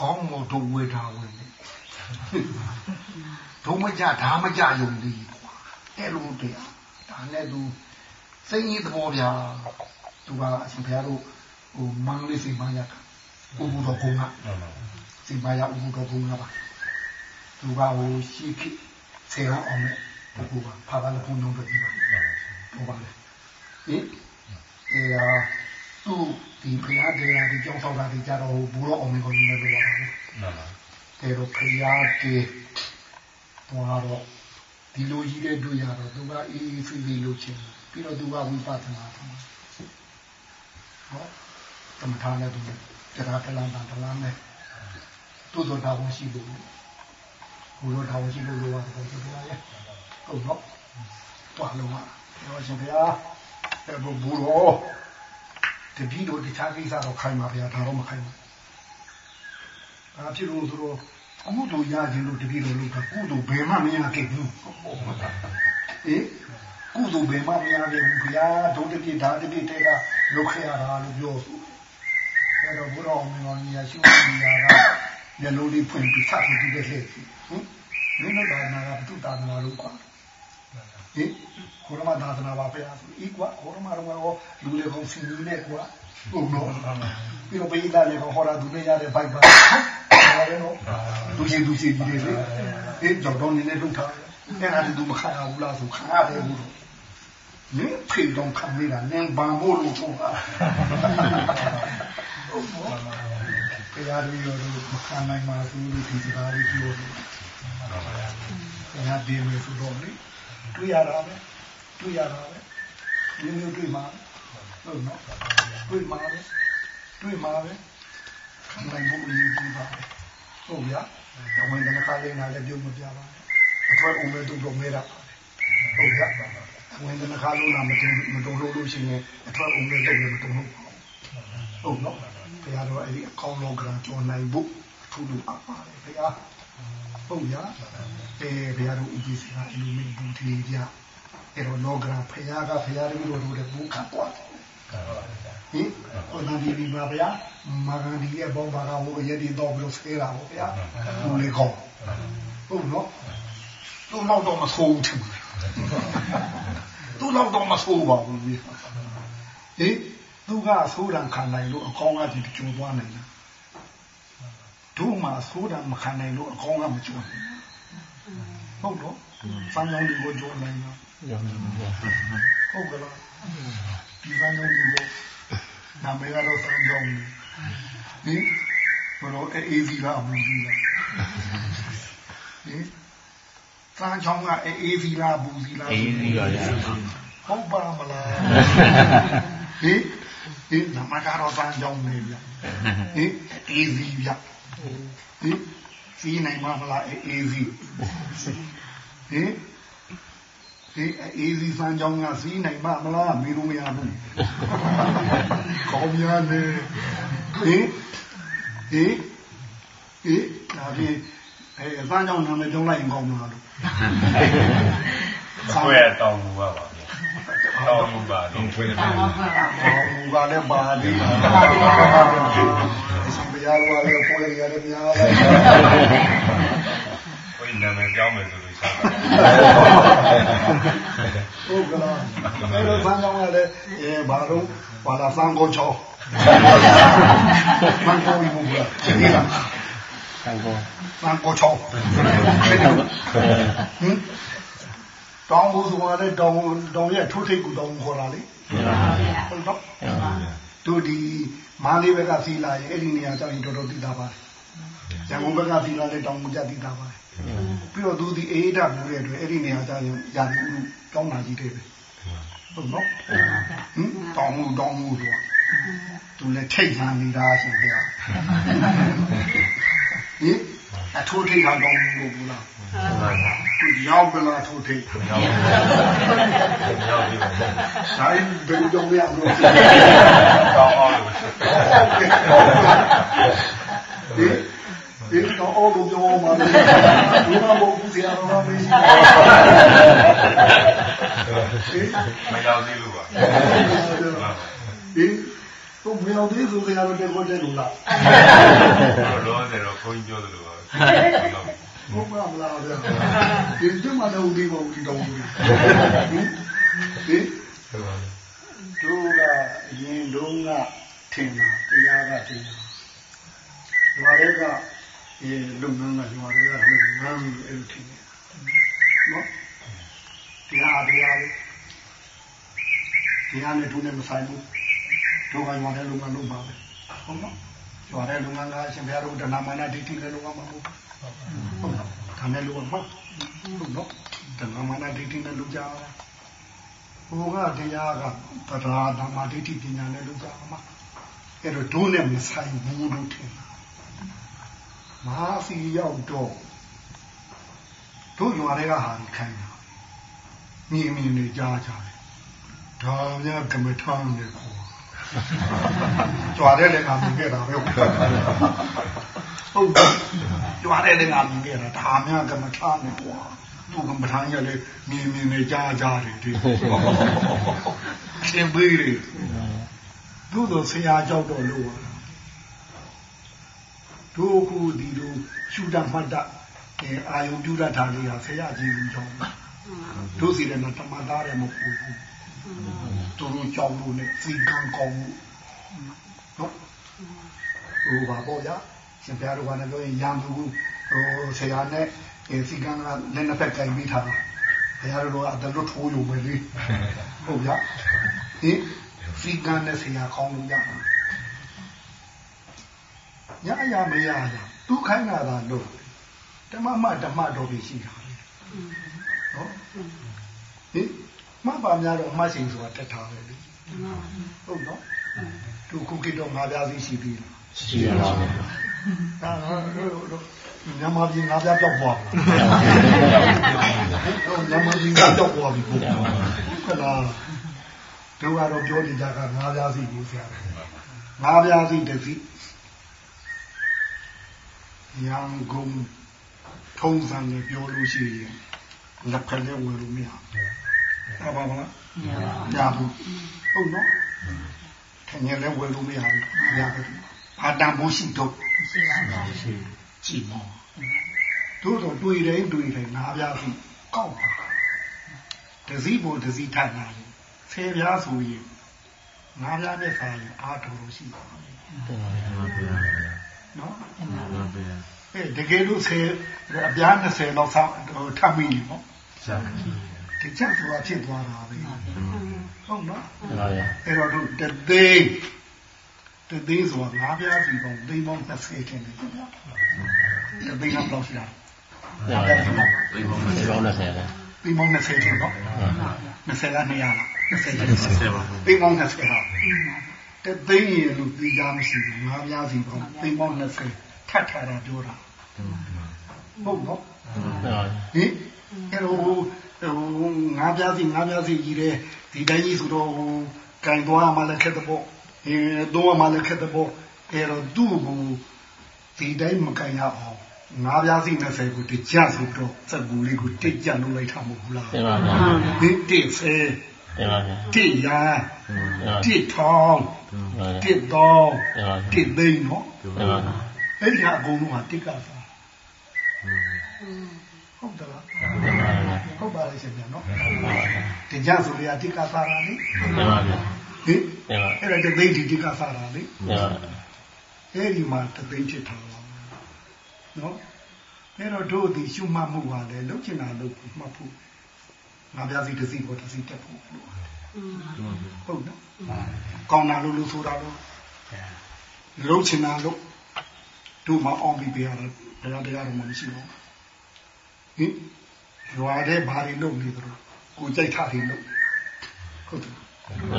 ကောင်းမို့တို့ဝေထားဝင်တယ်ဒုမကြဓာမကြယုံသည်ကွာအဲ့လိုတရားဒါနဲ့သူစိတ်ကြီးသဘောဗျာသူကအရှင်ဘုရားတို့ဟိုမန်းလေးစိတ်မရကဥပုတော်ကုန်းကစိတ်မရဥပုတော်ကုန်းကပါသူကဟိုရှိခိဆေရအောင်နဲ့ ပုဂ္ဂိုလ်ကဖာပါလဘုံလုံးပဲဒီပါဟောပါလေဟဟင်အဲဟာသူ့ဒီဖရာတရားဒီကြောင်းဆောင်တာဒီကြတော့ဘူးတော့အောင်မင်းကိုနေလို့ရတာလေမှန်ပါအဲတော့ဖရာတေတော့တော့ဒီလိုကြီးတဲ့တွေ့ရတော့သူကအေးအေးဖေးဖေးလုပ်ချင်ပြီးတော့သူကဝိပဿနာထမှာဟောသမထနဲ့သူတရားတလန်တလန်နဲ့သူ့တို့တာဝန်ရှိလို့ဘုရားတာဝန်ရှိလို့လို့ရတယ်သူကလည်း ဟုတ်တော့တွားလုံးမှာပြောရှင်ဗျာအဲဘဘူရောတပည့်တို့တခြားကိစ္စတော့ခိုင်းပါဗျာဒါတော့မခိုင်းဘူးဘာဖြစ်လို့ဆိုတော့အမှုတို့ရခြင်းလို့တပည့်တော်လုပ်တာကုသိုလ်ဘယ်မှမရခဲ့ဘူးအေးကုသိုလ်ဘယ်မှမရခဲ့ဘူးဗျာဒုတပည့်ဒါတပည့်တဲ့ကလုပ်ခဲ့ရတာလို့ပြောဆိုအဲတော့ဘုရားအောင်မင်းကြီးရရှိနေရတာမျက်လုံးလေးဖွင့်ပြီးသတ်ပြီးတဲ့လက်ဟင်မင်းတို့ဒါနာကဘုသူတာနာလို့ကွာ ဟင်ခေါရမသာသနာပါဗျာဆိုဤကွာခေါရမတော့လူလေကောင်စီနေနဲ့ကွာဟုတ်တော့ပြီးတော့ပေးလာလေကောင်ဟောတာသူနဲ့ရတဲ့ဘိုက်ပါတယ်နော်သူချင်းသူချင်းကြီးတွေလေအေးကြောက်တော့နေနေထုတ်ထားအဲ့ဒါတူမခံရဘူးလားဆိုခံရတယ်ဘူးနင်းဖေတော့ခံနေတာနင်းဘာမို့လို့ဆိုတာဘုရားတို့ရောမခံနိုင်ပါဘူးလို့ဒီစကားလေးပြောတယ်ဘုရားဒီလိုဆိုတော့လေ တွေ့ရတာပဲတွေ့ရတာပဲဒီမျိုးတွေ့မှာဟုတ်နော်တွေ့မှာပဲတွေ့မှာပဲခံနိုင်ဖို့ရည်ကြည့်ပါဟုတ်ဗျာအဝင်ကခါလေးနာလည်းပြုံးမပြပါနဲ့အထွတ်အုံမဲ့သူတော့မဲတာဟုတ်ဗျာအဝင်ကခါလုံးနာမတုံမတုံလို့လို့ရှိရင်အထွတ်အုံမဲ့တော့လည်းမတုံလို့ဟုတ်နော်ဘုရားတော်အဲ့ဒီအကောင်းလောကရန်ကျော်နိုင်ဖို့အထူးလိုအပ်ပါတယ်ဘုရား ဟုတ်ရအဲဘုရားတို့ဥပ္ပစီကအလူမင်းဘူးထေကြအဲ့တော့လောကရန်ဘုရားကဘုရားတို့တို့တို့ဘူးခတ်သွားတယ်ဟင်ဟိုတန်ဒီဒီပါဗျာမာဂန်ဒီရဲ့ဘောဘာကဟိုရည်တည်တော့ဘလို့ဆဲတာပေါ့ဗျာဟိုလေကောင်းဟုတ်နော်သူ့နောက်တော့မဆိုးဘူးသူ့နောက်တော့မဆိုးပါဘူးဟင်သူကဆိုးတံခံနိုင်လို့အကောင်းကဒီကြိုးသွားနိုင်တာ တို့မှဆိုးတံမခံနိုင်လို့အကောင်းကမကြိုးနိုင်ဟုတ်တော့စံကြောင်းတွေကိုကြိုးနိုင်တာဟုတ်ကလားဒီစံကြောင်းတွေကိုနာမည်ကတော့စံကြောင်းဟင်ဘလို့အေးစီလားဘူးစီလားဟင်စံချောင်းကအေးစီလားဘူးစီလားအေးစီပါဗျာဟုတ်ပါမလားဟင် ဟင်နမကတော့စံချောင်းနေဗျဟင်အေးစီဗျဟင်စီးနိုင်မလားအေးစီဟင်ဒီအေးစီစံချောင်းကစီးနိုင်မမလားမေလို့မရဘူးကောင်းများနေဟင်ဟင်ဟင်ဒါဖြင့်အဲစံချောင်းနာမည်တုံးလိုက်ရင်ကောင်းမလားလို့ဆွဲတောင်းမှုပါပါဗျာ တောင်းမှုပါတောင်းဆွဲတယ်ဟောမူကလည်းပါသေးတယ်။ဆောင်ပြရလို့လည်းပေါ်ရတယ်များလိုက်ဘယ်နာမည်ကြောင်းမယ်ဆိုလို့ရှာတာ။ဟုတ်ကလား။အဲတော့ဆန်းကောင်းကလည်းအဲဘာလို့ဘာလာဆန်းကောချောင်း။မန်ကိုဘူးလား။ဒီလားဆံကော။ဆန်းကောချောင်း။ဟင် တောင်းဖို့ဆိုတာလည်းတောင်းတောင်းရဲ့ထိုးထိတ်ကူတောင်းခေါ်တာလေ။ဟုတ်တော့တို့ဒီမာလေးဘက်ကစီလာရဲ့အဲ့ဒီနေရာကြောင့်တော်တော်သိတာပါ။ရန်ကုန်ဘက်ကစီလာလည်းတောင်းမှုကြသိတာပါ။ပြီးတော့သူဒီအေးဒါဘူးတဲ့အတွက်အဲ့ဒီနေရာကျရင်ယာဒီဦးတောင်းတာကြီးတဲ့ပဲဟုတ်နော်ဟင်တောင်းမှုတောင်းမှုတော့သူလည်းထိတ်ဆန်းနေတာရှင်ဗျာဟင် အထိုးထိတ်ဟာတောင်းမှုလို့ဘူးလားသူရောက်ပလားထိုးထိတ်ရောက်ရောက်ပြီဒါရင်ဘယ်လိုကြောင့်လဲအောင်လို့တောင်းအောင်လို့ဒီဒီတော့အော်လို့ပြောမှာလေဒီမှာဘုရားဆရာတော်မေးရှိတယ်မရောက်သေးလို့ပါဒီတော့မရောက်သေးဆိုကြရတော့တက်ကိုတက်လို့လားလောဆယ်တော့ခွန်ကြီးပြောသလိုပါ ဘုရားမလားဗျာဒီကျမတော့ဒီဘုံဒီတော့ဒီဒီတို့ကအရင်တုန်းကထင်တာတရားကထင်တာရွာတွေကအဲလုံငန်းကရွာတွေကလည်းငန်းပြီးအဲ့လိုထင်တယ်နော်တရားတရားလေးတတရားနဲ့သူနဲ့မဆိုင်ဘူးတို့ကရွာတဲ့လုံငန်းလုပ်ပါပဲဟုတ်နော် ရွာတဲ့လုံငန်းကအရှင်ဘုရားတို့တဏမာနဒိဋ္ဌိနဲ့လုံငန်းမှာမဟုတ်ဘူးဟုတ်နော်ဒါနဲ့လုံငန်းမှာဟုတ်နော်တဏမာနဒိဋ္ဌိနဲ့လုံကြတာဟိုကတရားကတရားဓမ္မဒိဋ္ဌိပညာနဲ့လုံကြမှာအဲ့တော့တို့နဲ့မဆိုင်ဘူးလို့ထင်တာမဟာစီရောက်တော့တို့ရွာတွေကဟာခိုင်းတာမြင်မြင်နေကြားကြတယ်ဒါများကမထမ်းနေကို ကြွားတဲ့လည်းငါမြင်ခဲ့တာပဲဟုတ်ကြွားတဲ့လည်းငါမြင်ခဲ့တာဒါများကမထမ်းနေကွာသူကမထမ်းရလေမြင်မြင်နေကြားကြတယ်ဒီအရှင်ပေးတယ်သူ့တို့ဆရာကြောက်တော့လို့တို့ခုဒီလိုရှုတတ်မှတ်တတ်အာယုပြုတတ်တာလေးဟာဆရာကြီးကြီးကြောင့်တို့စီတယ်မှာတမန်သားတယ်မဟုတ်ဘူး သူတို့ကြောင့်လို့နဲ့စီကံကောင်းလို့နော်ဟိုပါပေါ့ရရှင်ပြားတို့ကလည်းပြောရင်ရံသူဟိုဆရာနဲ့စီကံကလည်းနှစ်ဖက်ကင်ပြီးထားတာဘုရားတို့ကအတလွတ်ထိုးယူပဲလေဟုတ်ဗျာဟင်စီကံနဲ့ဆရာကောင်းလို့ရမှာညရမရရသူခိုင်းတာသာလို့ဓမ္မမဓမ္မတော်ပြီရှိတာနော်ဟင် မှတ်ပါများတော့မှတ်ချိန်ဆိုတာတက်ထားပဲလေဟုတ်နော်သူခုကိတော့ငါးပြားစီရှိပြီလားရှိရပါဘူးဒါတော့မြန်မာပြည်ငါးပြားပြောက်သွားပြီဟုတ်မြန်မာပြည်ငါးပြောက်သွားပြီဟုတ်ကဲ့လားတို့ကတော့ပြောနေကြကငါးပြားစီကိုဆရာငါးပြားစီတစ်စီရန်ကုန်ထုံးစံနဲ့ပြောလို့ရှိရင်လက်ဖက်လေးဝယ်လို့မရဘူး ဟုတ်ပါမလားမရဘူးဟုတ်နော်ထင်ရင်လည်းဝယ်လို့မရဘူးမရဘူးဘာတန်ဖို့ရှိတော့ရှိပါပါကြည့်မောတို့တော့တွေ့တယ်တွေ့တယ်ငါးပြားစီကောက်ပါတစည်းပေါ်တစည်းထပ်လာရင်ဆယ်ပြားဆိုရင်ငါးပြားနဲ့စားရင်အားတော်လို့ရှိတယ်နော်အဲတကယ်လို့ဆယ်အပြား20လောက်ဆောက်ထပ်မိနော်ရှာဒီ ချက်သွားဖြစ်သွားတာပဲဟုတ်နော်ဟုတ်ပါရဲ့အဲ့တော့တို့တသိန်းတသိန်းဆိုတာငါးပြားစီပေါင်းသိန်းပေါင်း20ကျင်တယ်တသိန်းလောက်ရှိတာဟုတ်ပါရဲ့ဒီကောင်းတဲ့ဆရာလေသိန်းပေါင်း20ကျင်နော်20လား200လား20ကျင်သိန်းပေါင်း20လားတသိန်းရလို့ပြီးသားမရှိဘူးငါးပြားစီပေါင်းသိန်းပေါင်း20ထပ်ထားတာပြောတာဟုတ်နော်ဟုတ်ပါရဲ့ဟင်အဲ့တော့ ဟိုငါးပြားစီငါးပြားစီကြီးတယ်ဒီတိုင်းကြီးဆိုတော့ဟိုကင်သွားမှလည်းခက်တဲ့ပေါ့အဲတော့မှလည်းခက်တဲ့ပေါ့အဲ့တော့သူ့ကိုဒီတိုင်းမကင်ရအောင်ငါးပြားစီ20ကိုတကြဆိုတော့စက်ကူလေးကိုတိတ်ကြလုပ်လိုက်တာမဟုတ်ဘူးလားတင်ပါဗျာဒီတိတ်ဆဲတင်ပါဗျာတိတ်ရတင်ပါတိတ်ထောင်းပါဗျာတိတ်တော့တင်ပါတိတ်သိန်းနော်တင်ပါဗျာအဲ့ဒီကအကုန်လုံးကတိတ်ကစား ဟုတ်တယ်လားတင်ပါဗျာဟုတ်ပါလေရှင်ဗျာနော်တင်ကြဆိုရတိတ်ကစားတာလေတင်ပါဗျာဟင်တင်ပါအဲ့ဒါတသိန်းဒီတိတ်ကစားတာလေတင်ပါအဲ့ဒီမှာတသိန်းဖြစ်ထားတာနော်အဲ့တော့တို့ဒီရှုမှတ်မှုပါလေလုတ်ချင်တာလုတ်မှတ်ဖို့ငါပြစီတစ်စီပေါ်တစ်စီတက်ဖို့လို့ဟုတ်နော်ကောင်းတာလို့လို့ဆိုတာလို့လုတ်ချင်တာလို့တို့မအောင်ပြီးပြရတယ်တရားတရားတော့မရှိဘူး ဟင်ရွာတဲ့ဘာတွေလုပ်နေသလဲကိုကြိုက်တာတွေလုပ်ဟုတ်တယ်တင်ပါ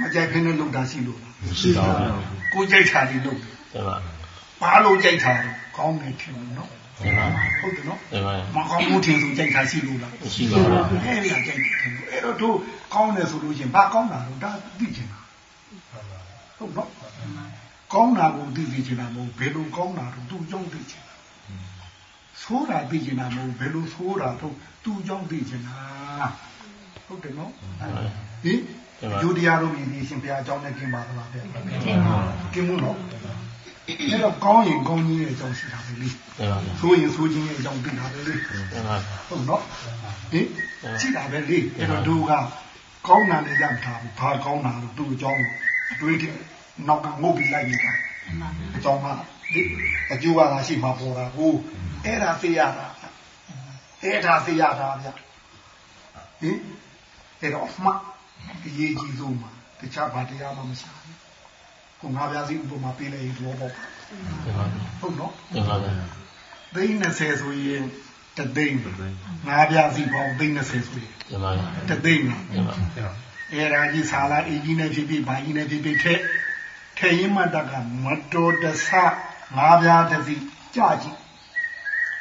မကြိုက်ခင်းနဲ့လုပ်တာရှိလို့လားရှိပါဗျာကိုကြိုက်တာတွေလုပ်တယ်တင်ပါဘာလို့ကြိုက်တာလဲကောင်းတယ်ထင်တယ်နော်တင်ပါဟုတ်တယ်နော်တင်ပါမကောင်းဘူးထင်သူကြိုက်တာရှိလို့လားရှိပါဗျာအဲ့ဒီကကြိုက်တယ်ထင်လို့အဲ့တော့တို့ကောင်းတယ်ဆိုလို့ချင်းဘာကောင်းတာလို့ဒါသိချင်တာဟုတ်နော်ကောင်းတာကိုသိသိချင်တာမဟုတ်ဘယ်လိုကောင်းတာတော့သူ့ကြောင့်သိချင်တာ ဆိုးတာသိချင်တာမဟုတ်ဘယ်လိုဆိုးတာတော့သူ့ကြောင့်သိချင်တာဟုတ်တယ်နော်ဟင်ယူတရားတို့မြည်ရှင်ဘုရားအကြောင်းနဲ့กินပါသလားဗျာกินမှုနော်အဲ့တော့ကောင်းရင်ကောင်းကြီးရဲ့အကြောင်းရှိတာပဲလေ တင်ပါဗျာ ဆိုရင်ဆိုခြင်းရဲ့အကြောင်းသိတာပဲလေ တင်ပါ ဟုတ်နော်ဟင်ရှိတာပဲလေအဲ့တော့သူကကောင်းတာလည်းရမှာဘူးဘာကောင်းတာလို့သူ့အကြောင်းတွေးတယ်နောက်ကငုတ်ပြီးလိုက်နေတာအကြောင်းကဒီ အကျိုးကလာရှိမှာပေါ်တာဟိုအဲ့ဒါသိရတာအဲ့ဒါသိရတာဗျဟင်အဲ့တော့မှအရေးကြီးဆုံးမှာတခြားဘာတရားမှမရှာဘူးကိုငါးပြားစီဥပမာပေးလိုက်ရင်သဘောပေါက်ပါတင်ပါဗျာဟုတ်နော်တင်ပါဗျာသိန်း20ဆိုရင်တသိန်းငါးပြားစီပေါင်းသိန်း20ဆိုရင်တင်ပါဗျာတသိန်းလားတင်ပါအဲ့ဒါကြီးဆာလာအင်းကြီးနဲ့ဖြစ်ဖြစ်ဘာကြီးနဲ့ဖြစ်ဖြစ်ထဲထဲရင်မတက်ကမတော်တဆ ငါးပြားတစ်စီကြကြည့်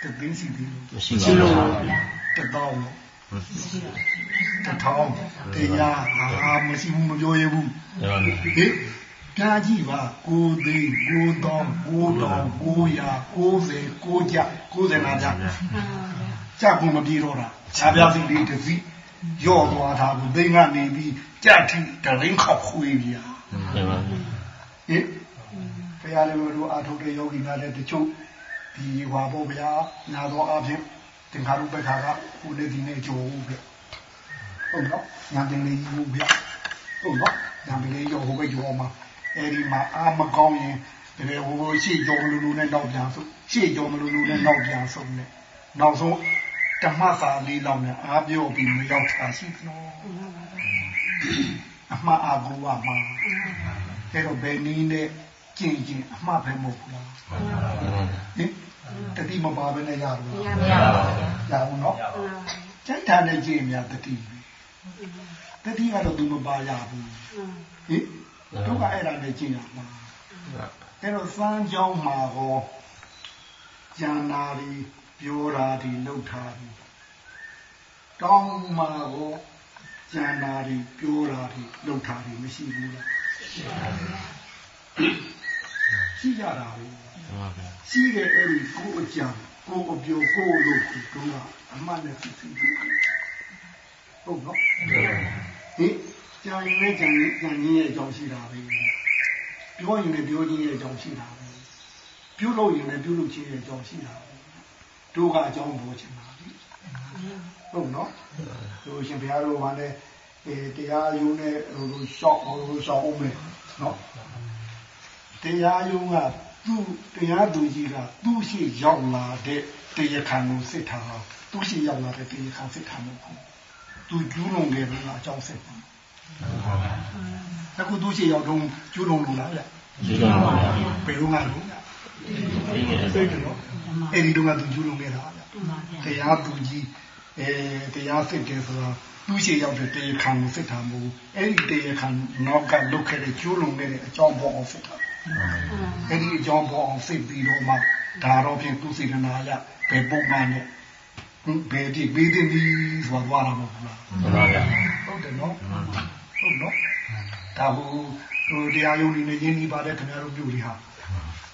တသိန်းစီပြီးလို့မရှိပါဘူးဗျာတတောင်းလို့တထောင်းတရားအာမရှိဘူးမပြောရဘူးတင်ပါဗျာဟင်ပြန်ကြည့်ပါကိုသိန်းကိုတောင်းကိုတောင်းကိုရာ90ကိုကြ90နာကြကြဘူးမပြေတော့တာခြားပြားစီလေးတစ်စီရော့သွားတာဘူးသိန်းကနေပြီးကြက်ထိတရင်းခောက်ခွေးပြာတင်ပါဗျာဟင်ဘု ရားလည်းတို့အာထုတ်တဲ့ယောဂီများလည်းတချို့ဒီဟွာဖို့ဗျာညာတော်အဖြစ်သင်္ခါရုပ္ပခါကကိုလည်းဒီနေ့ကြောဘူးဗျဟုတ်နော်ညာတင်လေးယူဗျဟုတ်နော်ညာတင်လေးရောဟိုဘက်ကြောမှာအဲဒီမှာအာမကောင်းရင်ဒီဟိုဟိုရှေ့ကြောမလူလူနဲ့နောက်ပြန်ဆုံးရှေ့ကြောမလူလူနဲ့နောက်ပြန်ဆုံးနဲ့နောက်ဆုံးဓမ္မစာလေးလောက်နဲ့အားပြောပြီးမရောက်တာရှိနော်အမှားအကူဝမှာအဲ့တော့ဘယ်နည်းနဲ့ ကျင့်ကျင့်အမှားပဲမဟုတ်ဘူးလားတင်ပါဗျာဟင်တတိမပါဘဲနဲ့ရဘူးမရလားပါဘူးရဘူးနော်ကျိုက်တာနဲ့ကျင့်များတတိပဲတတိကတော့သူမပါရဘူးဟင်တို့ကအဲ့ဒါနဲ့ကျင့်ရမှာအဲ့တော့စမ်းကြောင်းမှာဟောကျန်နာဒီပြောတာဒီလှုပ်တာဒီတောင်းမှာဟောကျန်နာဒီပြောတာဒီလှုပ်တာဒီမရှိဘူးလားရှိကြ တာပဲတင်ပါဗျာရှိတဲ့အဲ့ဒီကိုယ်အကြံကိုယ်အပြောကိုယ်လို့ဒီတော့အမှန်နဲ့ဖြစ်ဖြစ်ဟုတ်နော်ဟင်ကြံရင်လည်းကြံရင်ကြံရင်းရဲ့အကြောင်းရှိတာပဲပြောရင်လည်းပြောခြင်းရဲ့အကြောင်းရှိတာပဲပြုလို့ရင်လည်းပြုလို့ခြင်းရဲ့အကြောင်းရှိတာပဲတို့ကအကြောင်းပေါ်ချင်တာလေဟုတ်နော်ဆိုရှင်ဘုရားတို့ကလည်းအဲတရားယုံနဲ့ဟိုလိုရှောက်ဟိုလိုရှောက်အောင်မယ်နော် တရားယုံကသူ့တရားသူကြီးကသူ့ရှိရောက်လာတဲ့တရားခံကိုစစ်ထားတာသူ့ရှိရောက်လာတဲ့တရားခံစစ်ထားမှုကိုသူကျူးလွန်ခဲ့ပြီလားအကြောင်းစစ်ပါအခုသူ့ရှိရောက်တော့ကျူးလွန်လို့လားဗျဒီတော့ပါဗျာဘယ်လိုမှလို့ဗျဒီကနေ့စိတ်တော့အဲ့ဒီတော့ကသူကျူးလွန်ခဲ့တာဗျတရားသူကြီးအဲတရားစစ်တယ်ဆိုတော့သူ့ရှိရောက်တဲ့တရားခံကိုစစ်ထားမှုအဲ့ဒီတရားခံနောက်ကလုတ်ခဲ့တဲ့ကျူးလွန်ခဲ့တဲ့အကြောင်းပေါ်အောင်စစ်ထား အဲ့ဒီအကြောင်းပေါ်အောင်စိတ်ပြီးတော့မှဒါတော့ဖြင့်သူစေတနာရဘယ်ပုံမှန်နဲ့ဟင်ဘယ်ဒီဘေးတင်ဒီဆိုတော့လာမှာမဟုတ်လားတင်ပါဗျာဟုတ်တယ်နော်ဟုတ်နော်ဒါဘူးဟိုတရားယုံနေနေရင်းနှီးပါတယ်ခင်ဗျားတို့ပြုလိဟာ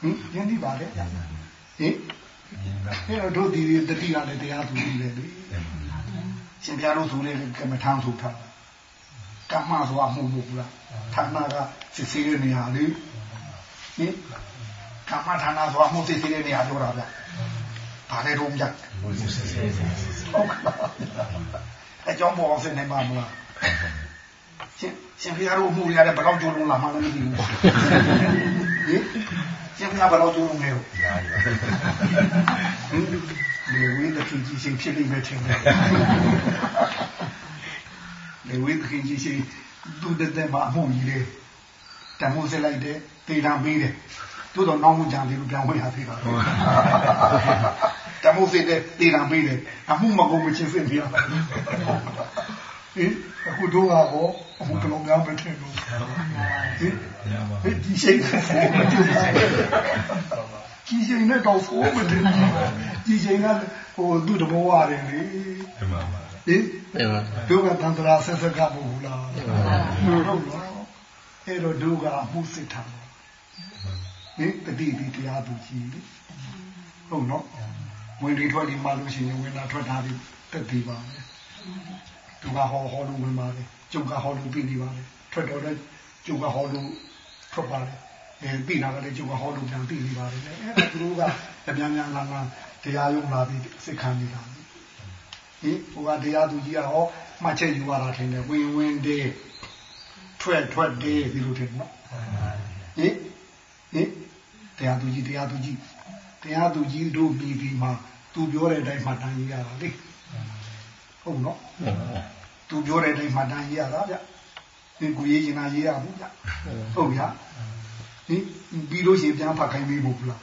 ဟင်ရင်းနှီးပါတယ်ဟင်အဲ့တော့တို့ဒီတတိကလည်းတရားသူကြီးပဲလေရှင်ပြားတို့ဆိုတဲ့ကမ္မထမ်းဆိုထားကမ္မဆိုတာမှုမဟုတ်ဘူးလားဌာနကစစ်ဆေးတဲ့နေရာလေ ဟင်ကမ္မဌာနဆိုတာမှုစစ်ဆေးတဲ့နေရာပြောတာဗျဘာလဲတော့မြတ်ဟုတ်ကဲ့အကြောင်းပေါ်အောင်စစ်နေပါမလားရှင်ရှင်ပြားတို့မှုရတဲ့ဘယ်တော့ကြိုးလုံးလာမှလည်းမသိဘူးဟင်ရှင်ပြားဘယ်တော့ကြိုးလုံးလဲဟင်လေဝိသခင်ကြီးရှင်ဖြစ်နေမယ်ထင်တယ်လေဝိသခင်ကြီးရှင်သူတသက်မှာအမှုကြီးတယ်တမှုစစ်လိုက်တယ် တေတံပေးတယ်သို့တော့နောက်မှုကြံလေးကိုပြန်ဝင်ရသေးတာတမှုစစ်တဲ့တေတံပေးတယ်အမှုမကုန်မချင်းစစ်ပြရတာဟင်အခုတို့ကဟောအခုဘယ်လိုများမထင်ဘူးဟင်ဟင်ဒီရှိန်မတူဘူးဒီရှိန်နဲ့တော့ဖိုးမတူဘူးဒီရှိန်ကဟိုသူ့တဘောရတယ်လေဒီမှာပါဟင်တင်ပါတို့ကတန်တရာဆက်ဆက်ကမဟုတ်ဘူးလားဟုတ်တော့အဲ့တော့တို့ကမှုစစ်ထားတယ် ဟင်တတိတိတရားသူကြီးလေဟုတ်နော်ဝင်ဒီထွက်ဒီမှလို့ရှိရင်ဝင်လာထွက်တာဒီတက်ပြီးပါမယ်သူကဟောဟောလို့ဝင်ပါလေကျုပ်ကဟောလို့ပြီးနေပါလေထွက်တော့လည်းကျုပ်ကဟောလို့ထွက်ပါလေအဲပြီးလာတယ်ကျုပ်ကဟောလို့ပြန်ပြီးနေပါလေအဲ့ဒါသူတို့ကအများများလာလာတရားရုံးလာပြီးစိတ်ခံနေတာဟင်ဟိုကတရားသူကြီးကဟောမှတ်ချက်ယူရတာထင်တယ်ဝင်ဝင်တဲ့ထွက်ထွက်တဲ့ဒီလိုထင်နော်ဟင်ဟင် တရားသူကြီးတရားသူကြီးတရားသူကြီးတို့ပြီးပြီးမှသူပြောတဲ့အတိုင်းမှတ်တမ်းရေးရတာလေဟုတ်နော်တင်ပါဗျာသူပြောတဲ့အတိုင်းမှတ်တမ်းရေးရတာဗျဒီကိုရေးရင်လာရေးရဘူးဗျဟုတ်ဗျာဟင်ပြီးလို့ရှိရင်ပြန်ဖတ်ခိုင်းပေးဖို့ဘူးလား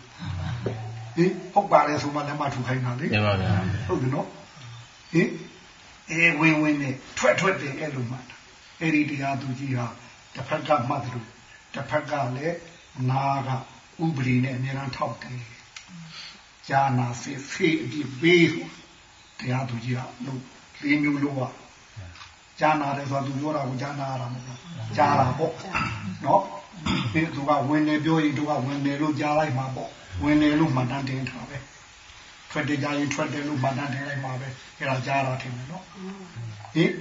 ဟင်ဟုတ်ပါတယ်ဆိုမှလက်မထူခိုင်းတာလေမှန်ပါဗျာဟုတ်တယ်နော်ဟင်အဲဝင်ဝင်နဲ့ထွက်ထွက်တယ်အဲ့လိုမှတ်တာအဲ့ဒီတရားသူကြီးဟာတစ်ဖက်ကမှတ်တယ်လို့တစ်ဖက်ကလည်းနာက ဥပဒေနဲ့အများအားထောက်တယ်ဈာနာစေဖေးအပြစ်ပေးဆိုတရားသူကြီးကလို့လေးမျိုးလို့ပါဈာနာတယ်ဆိုတော့သူပြောတာကိုဈာနာရတာမဟုတ်ဘူးဈာတာပေါ့နော်ဒီသူကဝင်နေပြောရင်သူကဝင်နေလို့ကြားလိုက်မှာပေါ့ဝင်နေလို့မှတ်တမ်းတင်ထားပဲထွက်တယ်ကြရင်ထွက်တယ်လို့မှတ်တမ်းတင်လိုက်မှာပဲအဲ့ဒါကြားတာထင်တယ်နော်ဟင်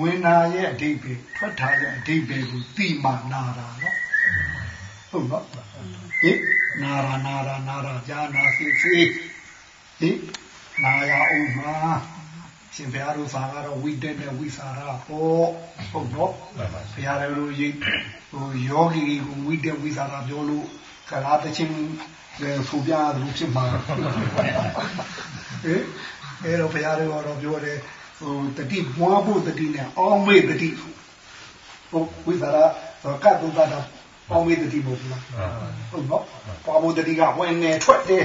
ဝင်နာရဲ့အဓိပ္ပာယ်ထွက်ထားရဲ့အဓိပ္ပာယ်ကိုသိမှနာတာနော် ဟုတ်နော်ဟင်နာရာနာရာနာရာကြားနာစီစီဟင်နာရအောင်မှာရှင်ဘုရားတို့စာကတော့ဝိတက်နဲ့ဝိစာရဟောဟုတ်နော်ဘုရားလည်းလို့ရိပ်ဟိုယောဂီကိုဝိတက်ဝိစာရပြောလို့ကလာတချင်းလည်းဖူပြလို့ဖြစ်မှာဟင်အဲ့တော့ဘုရားတွေကတော့ပြောတယ်ဟိုတတိဘွားဖို့တတိနဲ့အောင်းမေတတိဟုတ်ဝိစာရဆိုကတ်တုတ္တ တာအောင်းမေတတိမဟုတ်ဘူးလားဟုတ်နော်ပွားဖို့တတိကဝင်နေထွက်တယ်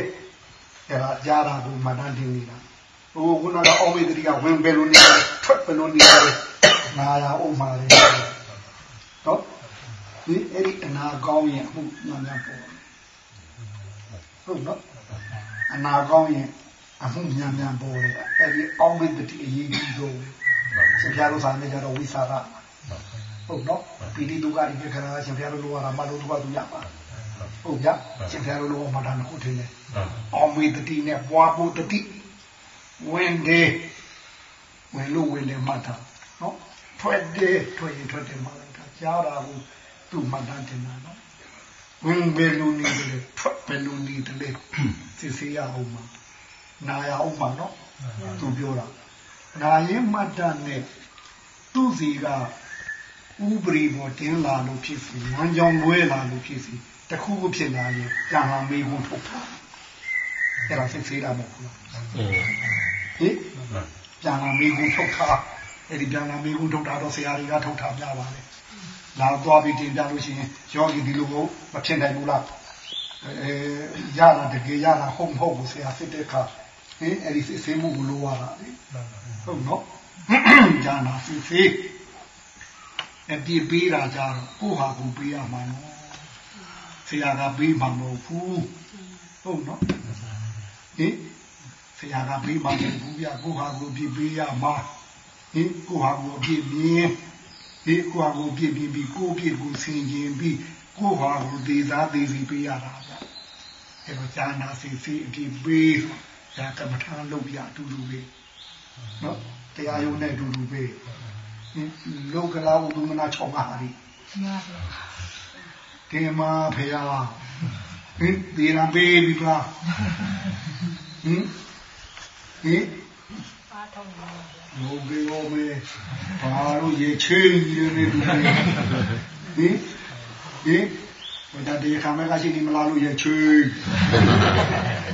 အဲ့ဒါကြားတာကိုမှန်တမ်းတင်နေတာဟိုခုနကအောင်းမေတတိကဝင်ပဲလို့နေတယ်ထွက်ပဲလို့နေတယ်နာရအောင်မှာလေနော်ဒီအဲ့ဒီအနာကောင်းရင်အမှုမှန်များပေါ်ဟုတ်နော်အနာကောင်းရင်အမှုများများပေါ်တယ်အဲ့ဒီအောင်းမေတတိအရေးကြီးဆုံးရှင်ပြားလို့စာနေကြတော့ဝိသရာ ဟုတ်နော်ပီတိဒုက္ခတွေခဏရှင်ပြားလို့လောရမလို့ဒုက္ခသူရပါဟုတ်ကြရှင်ပြားလို့လောမတာနှစ်ခုထင်းတယ်အောင်းမေတတိနဲ့ပွားဖို့တတိဝင်တယ်ဝင်လို့ဝင်တယ်မှတ်တာနော်ထွက်တယ်ထွက်ရင်ထွက်တယ်မှတ်လိုက်တာကြားတာကိုသူ့မှတ်တမ်းတင်တာနော်ဝင်ဘယ်လိုနေတယ်ထွက်ဘယ်လိုနေတယ်စစ်စေးရအောင်မှာနာရအောင်မှာနော်သူပြောတာနာရင်မှတ်တမ်းနဲ့သူ့စီက ဥပရိဘောတင်းလာလို့ဖြစ်စီဝမ်းကြောင်းလွဲလာလို့ဖြစ်စီတခုခုဖြစ်လာရင်ကြာလာမေးဖို့ထုတ်တာအဲ့ဒါစစ်စေးတာမဟုတ်ဘူးလားအင်းဟိပြန်လာမေးဘူးထုတ်တာအဲ့ဒီပြန်လာမေးဘူးထုတ်တာတော့ဆရာတွေကထုတ်တာပြပါလေလာသွားပြီးတင်ပြလို့ရှိရင်ယောဂီဒီလိုကိုမဖြစ်နိုင်ဘူးလားအဲရတာတကယ်ရတာဟုတ်မဟုတ်ဘူးဆရာစစ်တဲ့အခါဟင်အဲ့ဒီစစ်ဆေးမှုကိုလိုရတာလေဟုတ်နော်ဂျာနာစစ်ဆေး အပြည့်ပေးတာကြတော့ကိုဟာကိုပေးရမှာနော်ဆရာကပေးမှာမဟုတ်ဘူးဟုတ်နော်ဟင်ဆရာကပေးမှမဟုတ်ဘူးဗျကိုဟာကိုပြည့်ပေးရမှာဟင်ကိုဟာကိုပြည့်ပြင်းဟင်ကိုဟာကိုပြည့်ပြင်းပြီးကိုပြည့်ကိုဆင်ကျင်ပြီးကိုဟာကိုဒေသာဒေစီပေးရတာဗျအဲတော့ဇာနာစီစီအပြည့်ပေးဇာကမ္မထာလုပ်ပြအတူတူပဲနော်တရားယုံနဲ့အတူတူပဲဟင် လောကလာဝုဒ္ဓမနာ၆ပါးဟာဒီဒီမှာဖေရဟင်ဒီရံပေးပြီလားဟင်ဟင်ပါထုံးလို့ဘယ်လိုမဲဘာလို့ရေချင်းကြီးနေတူလဲဟင်ဟင်ဘယ်တည်းခါမဲကရှိနေမလားလို့ရေချင်း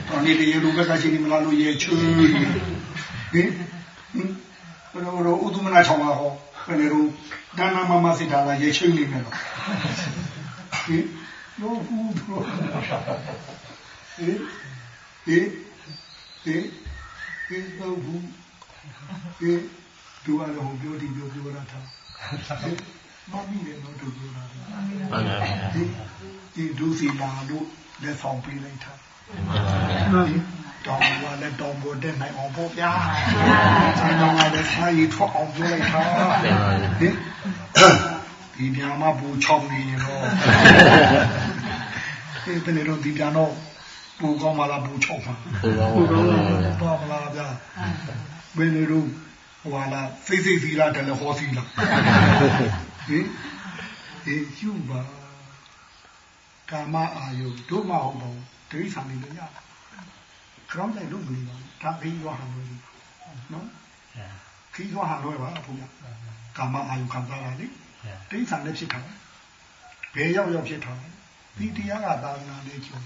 တော်နေတည်းလူကရှိနေမလားလို့ရေချင်းဟင်ဟင်ဘယ်လိုဥဒုမနာချောင်းပါဟော ဘယ်လိုဒါနမမစိတာလာရေချင်းနေမယ်ဟင်လို့ဘူးတော့ဟင်ဟင်ဟင်ဒီတော့ဘူးဒီဒူရတော့ပြောဒီပြောပြောတာထားမမီးလည်းတော့ဒူပြောတာမှန်ပါဗျာဒီဒီဒူစီလာလို့လက်ဆောင်ပေးလိုက်တာမှန်ပါဗျာ တောင်းပါလဲတောင်းဖို့တဲ့နိုင်အောင်ပေါ့ဗျာဆိုင်တော်ကလည်းဆိုင်ရီထွက်အောင်ပြောလိုက်တာဒီဒီပြာမဘူချောင်းနေရောဒီတနေ့တော့ဒီပြာတော့ဘူကောင်းမလားဘူချောင်းမှာဘုရားဘုရားပါမလားဗျာဘယ်လိုလုပ်ဟိုလာစိတ်စိတ်သီလာတယ်လေဟောသီလာဟင်ဒီယူပါကာမအာယုတို့မဟုတ်ပါဘူး ဒိဋ္ဌာန်နေလို့ရတာကြောင်းတိုင်းလုပ်ပြီးပါဒါဘိရောဟံလို့နော်ခီးရောဟံလို့ပါဘုရားကာမအာယုခံစားရလေဒိဋ္ဌာန်လည်းဖြစ်တာဘယ်ရောက်ရောက်ဖြစ်တာဒီတရားကသာသနာနဲ့ကျုံ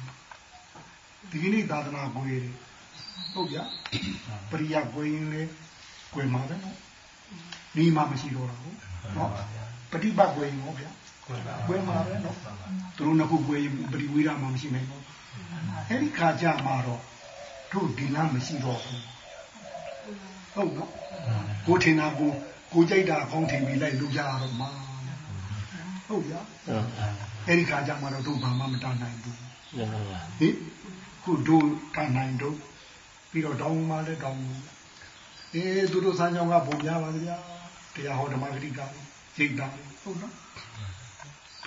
ဒီကနေ့သာသနာကိုရည်ဟုတ်ကြပရိယကိုရင်လေကိုယ်မှာပဲနော်ဒီမှမရှိတော့တာဟုတ်နော်ပฏิပတ်ွယ်ရင်ဟောဗျာွ ယ်မှာပဲနော်သူတို့နှစ်ခုွယ်ရင်ပရိဝေဒမှာမရှိနိုင်ဘူးအဲ့ဒီခါကြမှာတော့တို့ဒီလားမရှိတော့ဘူးဟုတ်နော်ကိုထင်တာကိုကိုကြိုက်တာအကောင်းထင်ပြီးလိုက်လူကြရတော့မှာဟုတ်ဗျာအဲ့ဒီခါကြမှာတော့တို့ဘာမှမတတ်နိုင်ဘူးဟင်ခုတို့တတ်နိုင်တော့ပြီးတော့တောင်းမှလည်းတောင်းဘူးအေးသူတို့စမ်းကြောင်းကပုံများပါဗျာတရားဟောဓမ္မဂတိကရိတ်တာဟုတ်နော်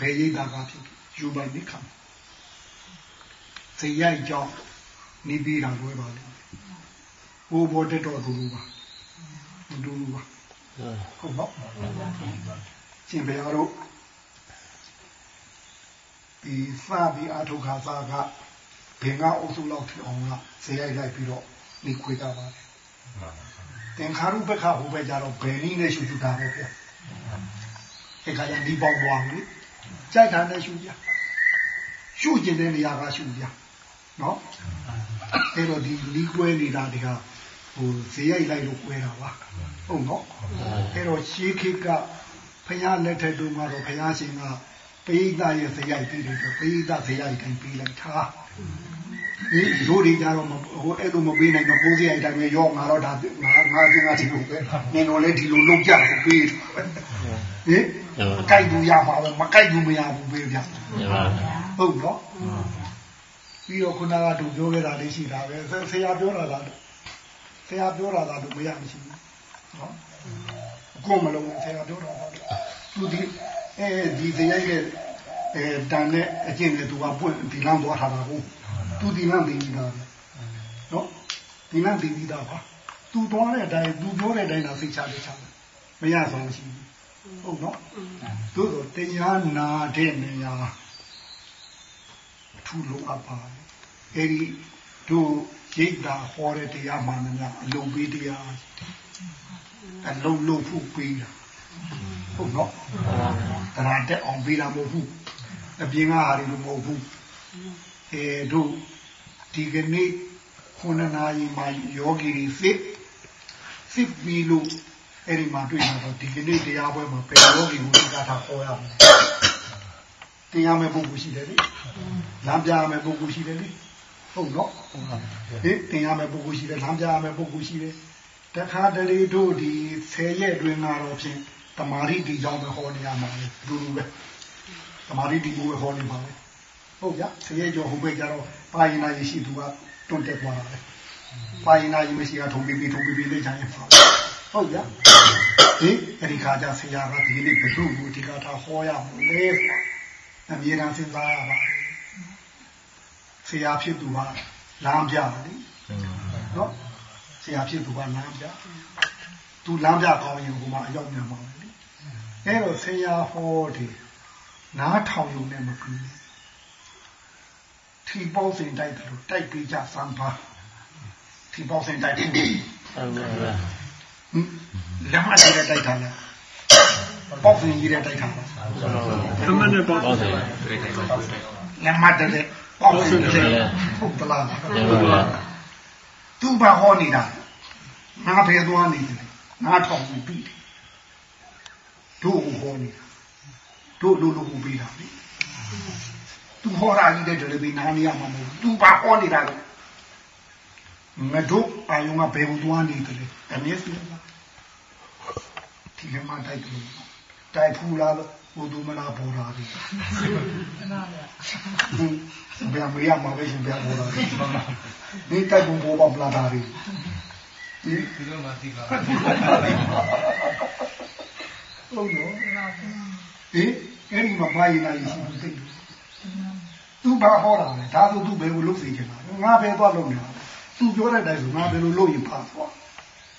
ဘယ်ရိတ်တာကဖြစ်ယူပိုင်နိခါစေရိုက်ကြောင်းနေပြီးတာလွဲပါလိမ့်ဟိုဘောတက်တော်သူလူပါမတူဘူးပါဟုတ်နော်ရှင်ဘုရားတို့ဒီစပြီးအထုခါစားကဘင်ကအုပ်စုလောက်ထအောင်ကဇေယိုက်လိုက်ပြီးတော့နေခွေကြပါတယ်သင်္ခါရုပ္ပခဟိုပဲကြတော့ဘယ်နည်းနဲ့ရှုရှုတာပဲဗျဒီခါကျဒီပေါင်းသွားပြီ ကြိုက်တာနဲ့ရှုကြရှုကျင်တဲ့နေရာကရှုကြနော်အဲ့တော့ဒီလီးကွဲနေတာတကဟိုဇေယိုက်လိုက်လို့ကွဲတာပါဟုတ်နော်အဲ့တော့ရှေးခေတ်ကဖယားလက်ထက်တုန်းကတော့ဖယားရှင်ကပိဋကရဲ့ဇေယိုက်ပြီးတယ်ပိဋကဇေယိုက်တိုင်းပြီးလိုက်တာ ဒီတို့တွေကြတော့ဟိုအဲ့လိုမပေးနိုင်တော့ကိုယ်စီအိုက်တိုင်းပဲရောငါတော့ဒါငါငါတင်ငါဒီလိုပဲနင်တို့လည်းဒီလိုလုပ်ကြဖို့ပေးဟင်ကြိုက်ဘူးရပါပဲမကြိုက်ဘူးမရဘူးပေးဗျဟုတ်နော်ပြီးတော့ခုနကတို့ပြောခဲ့တာလေးရှိတာပဲဆရာပြောတာလားဆရာပြောတာလားတို့မရမရှိဘူးနော်ကိုမလုံးဆရာပြောတာပါသူဒီအဲဒီဇယိုက်ရဲ့အဲတန်နဲ့အကျင့်နဲ့သူကပွင့်ဒီလမ်းသွားထားတာကို သူဒီလမ်းသိနေတာနော်ဒီလမ်းသိပြီးသားပါသူသွားတဲ့အတိုင်းသူပြောတဲ့အတိုင်းသာစိတ်ချတယ်ချတယ်မရဆုံးမရှိဘူးဟုတ်နော်သို့တော့တရားနာတဲ့နေရာထူလို့အပ်ပါတယ်အဲဒီတို့ရိတ်တာဟောတဲ့တရားမှန်များအလုံးပေးတရားအလုံးလုံးဖို့ပေးတာဟုတ်နော်တရားတက်အောင်ပေးတာမဟုတ်ဘူးအပြင်ကဟာတွေမဟုတ်ဘူး အဲတို့ဒီကနေ့ခုနနာရီမှာယောဂီတွေစစ်စစ်ပြီးလို့အဲ့ဒီမှာတွေ့မှာတော့ဒီကနေ့တရားပွဲမှာဘယ်ယောဂီကိုသိတာဟောရမလဲတရားမဲ့ပုဂ္ဂိုလ်ရှိတယ်လေလမ်းပြမဲ့ပုဂ္ဂိုလ်ရှိတယ်လေဟုတ်နော်ဟင်တင်ရမယ့်ပုဂ္ဂိုလ်ရှိတယ်လမ်းပြရမယ့်ပုဂ္ဂိုလ်ရှိတယ်တခါတလေတို့ဒီဆယ်ရက်တွင်ကတော့ဖြင့်တမာရီတီကြောင့်ပဲဟောနေရမှာလေလူလူပဲတမာရီတီကိုပဲဟောနေပါလေ ဟုတ်ကြဆယ်ရက်ကျော်ဟိုဘက်ကျတော့ပါရင်နာရရှိသူကတွန့်တက်သွားတာလေပါရင်နာရမရှိကထုံပြီးပြီးထုံပြီးပြီးလေးချင်ရပါဟုတ်ကြဟင်အဲ့ဒီခါကျဆရာကဒီနေ့ဘယ်သူ့ကိုဒီကထားဟောရမလဲအမြဲတမ်းစဉ်းစားရပါဆရာဖြစ်သူကလမ်းပြတယ်နော်ဆရာဖြစ်သူကလမ်းပြသူလမ်းပြကောင်းရင်ဟိုမှာအရောက်မြန်ပါမယ်လေအဲ့တော့ဆရာဟောတယ်နားထောင်ရုံနဲ့မပြီး ထီပေါင်းစင်တိုက်တယ်လို့တိုက်ပေးကြစမ်းပါထီပေါင်းစင်တိုက်တယ်လက်မကြီးတဲ့တိုက်တာလားပေါက်စင်ကြီးတဲ့တိုက်တာလားသမနဲ့ပေါ့လက်မတဲ့ပေါက်စင်တဲ့ဟုတ်ပလားသူဘာဟောနေတာငါဖယ်သွားနေတယ်ငါထောင်ပြီးပြီတို့ဟောနေတာတို့လူလူပြီးတာလေ သူဟောတာကြီးတဲ့တယ်လေနားနေရမှာမဟုတ်သူဘာဟောနေတာလဲငါတို့အာယုံကဘယ်ကိုသွားနေတယ်လဲအမြဲစီလားဒီကမှတိုက်တယ်တိုက်ဖူလာလို့ဘုသူမနာပေါ်တာလေဘယ်မှာရမှာပဲရှင်ဘယ်ပေါ်တာလေဒီတိုက်ပုံပေါ်ပါပလာတာလေဒီဒီလိုမှသိပါဟုတ်နော်ဟင်အဲ့ဒီမှာဘာရင်လာရှိဘူးသိတယ် သူဘာဟောတာလဲဒါဆိုသူဘယ်ကိုလုပ်စေချင်တာလဲငါဘယ်သွားလုပ်နေတာသူပြောတဲ့အတိုင်းဆိုငါဘယ်လိုလုပ်ရင်ပါသွား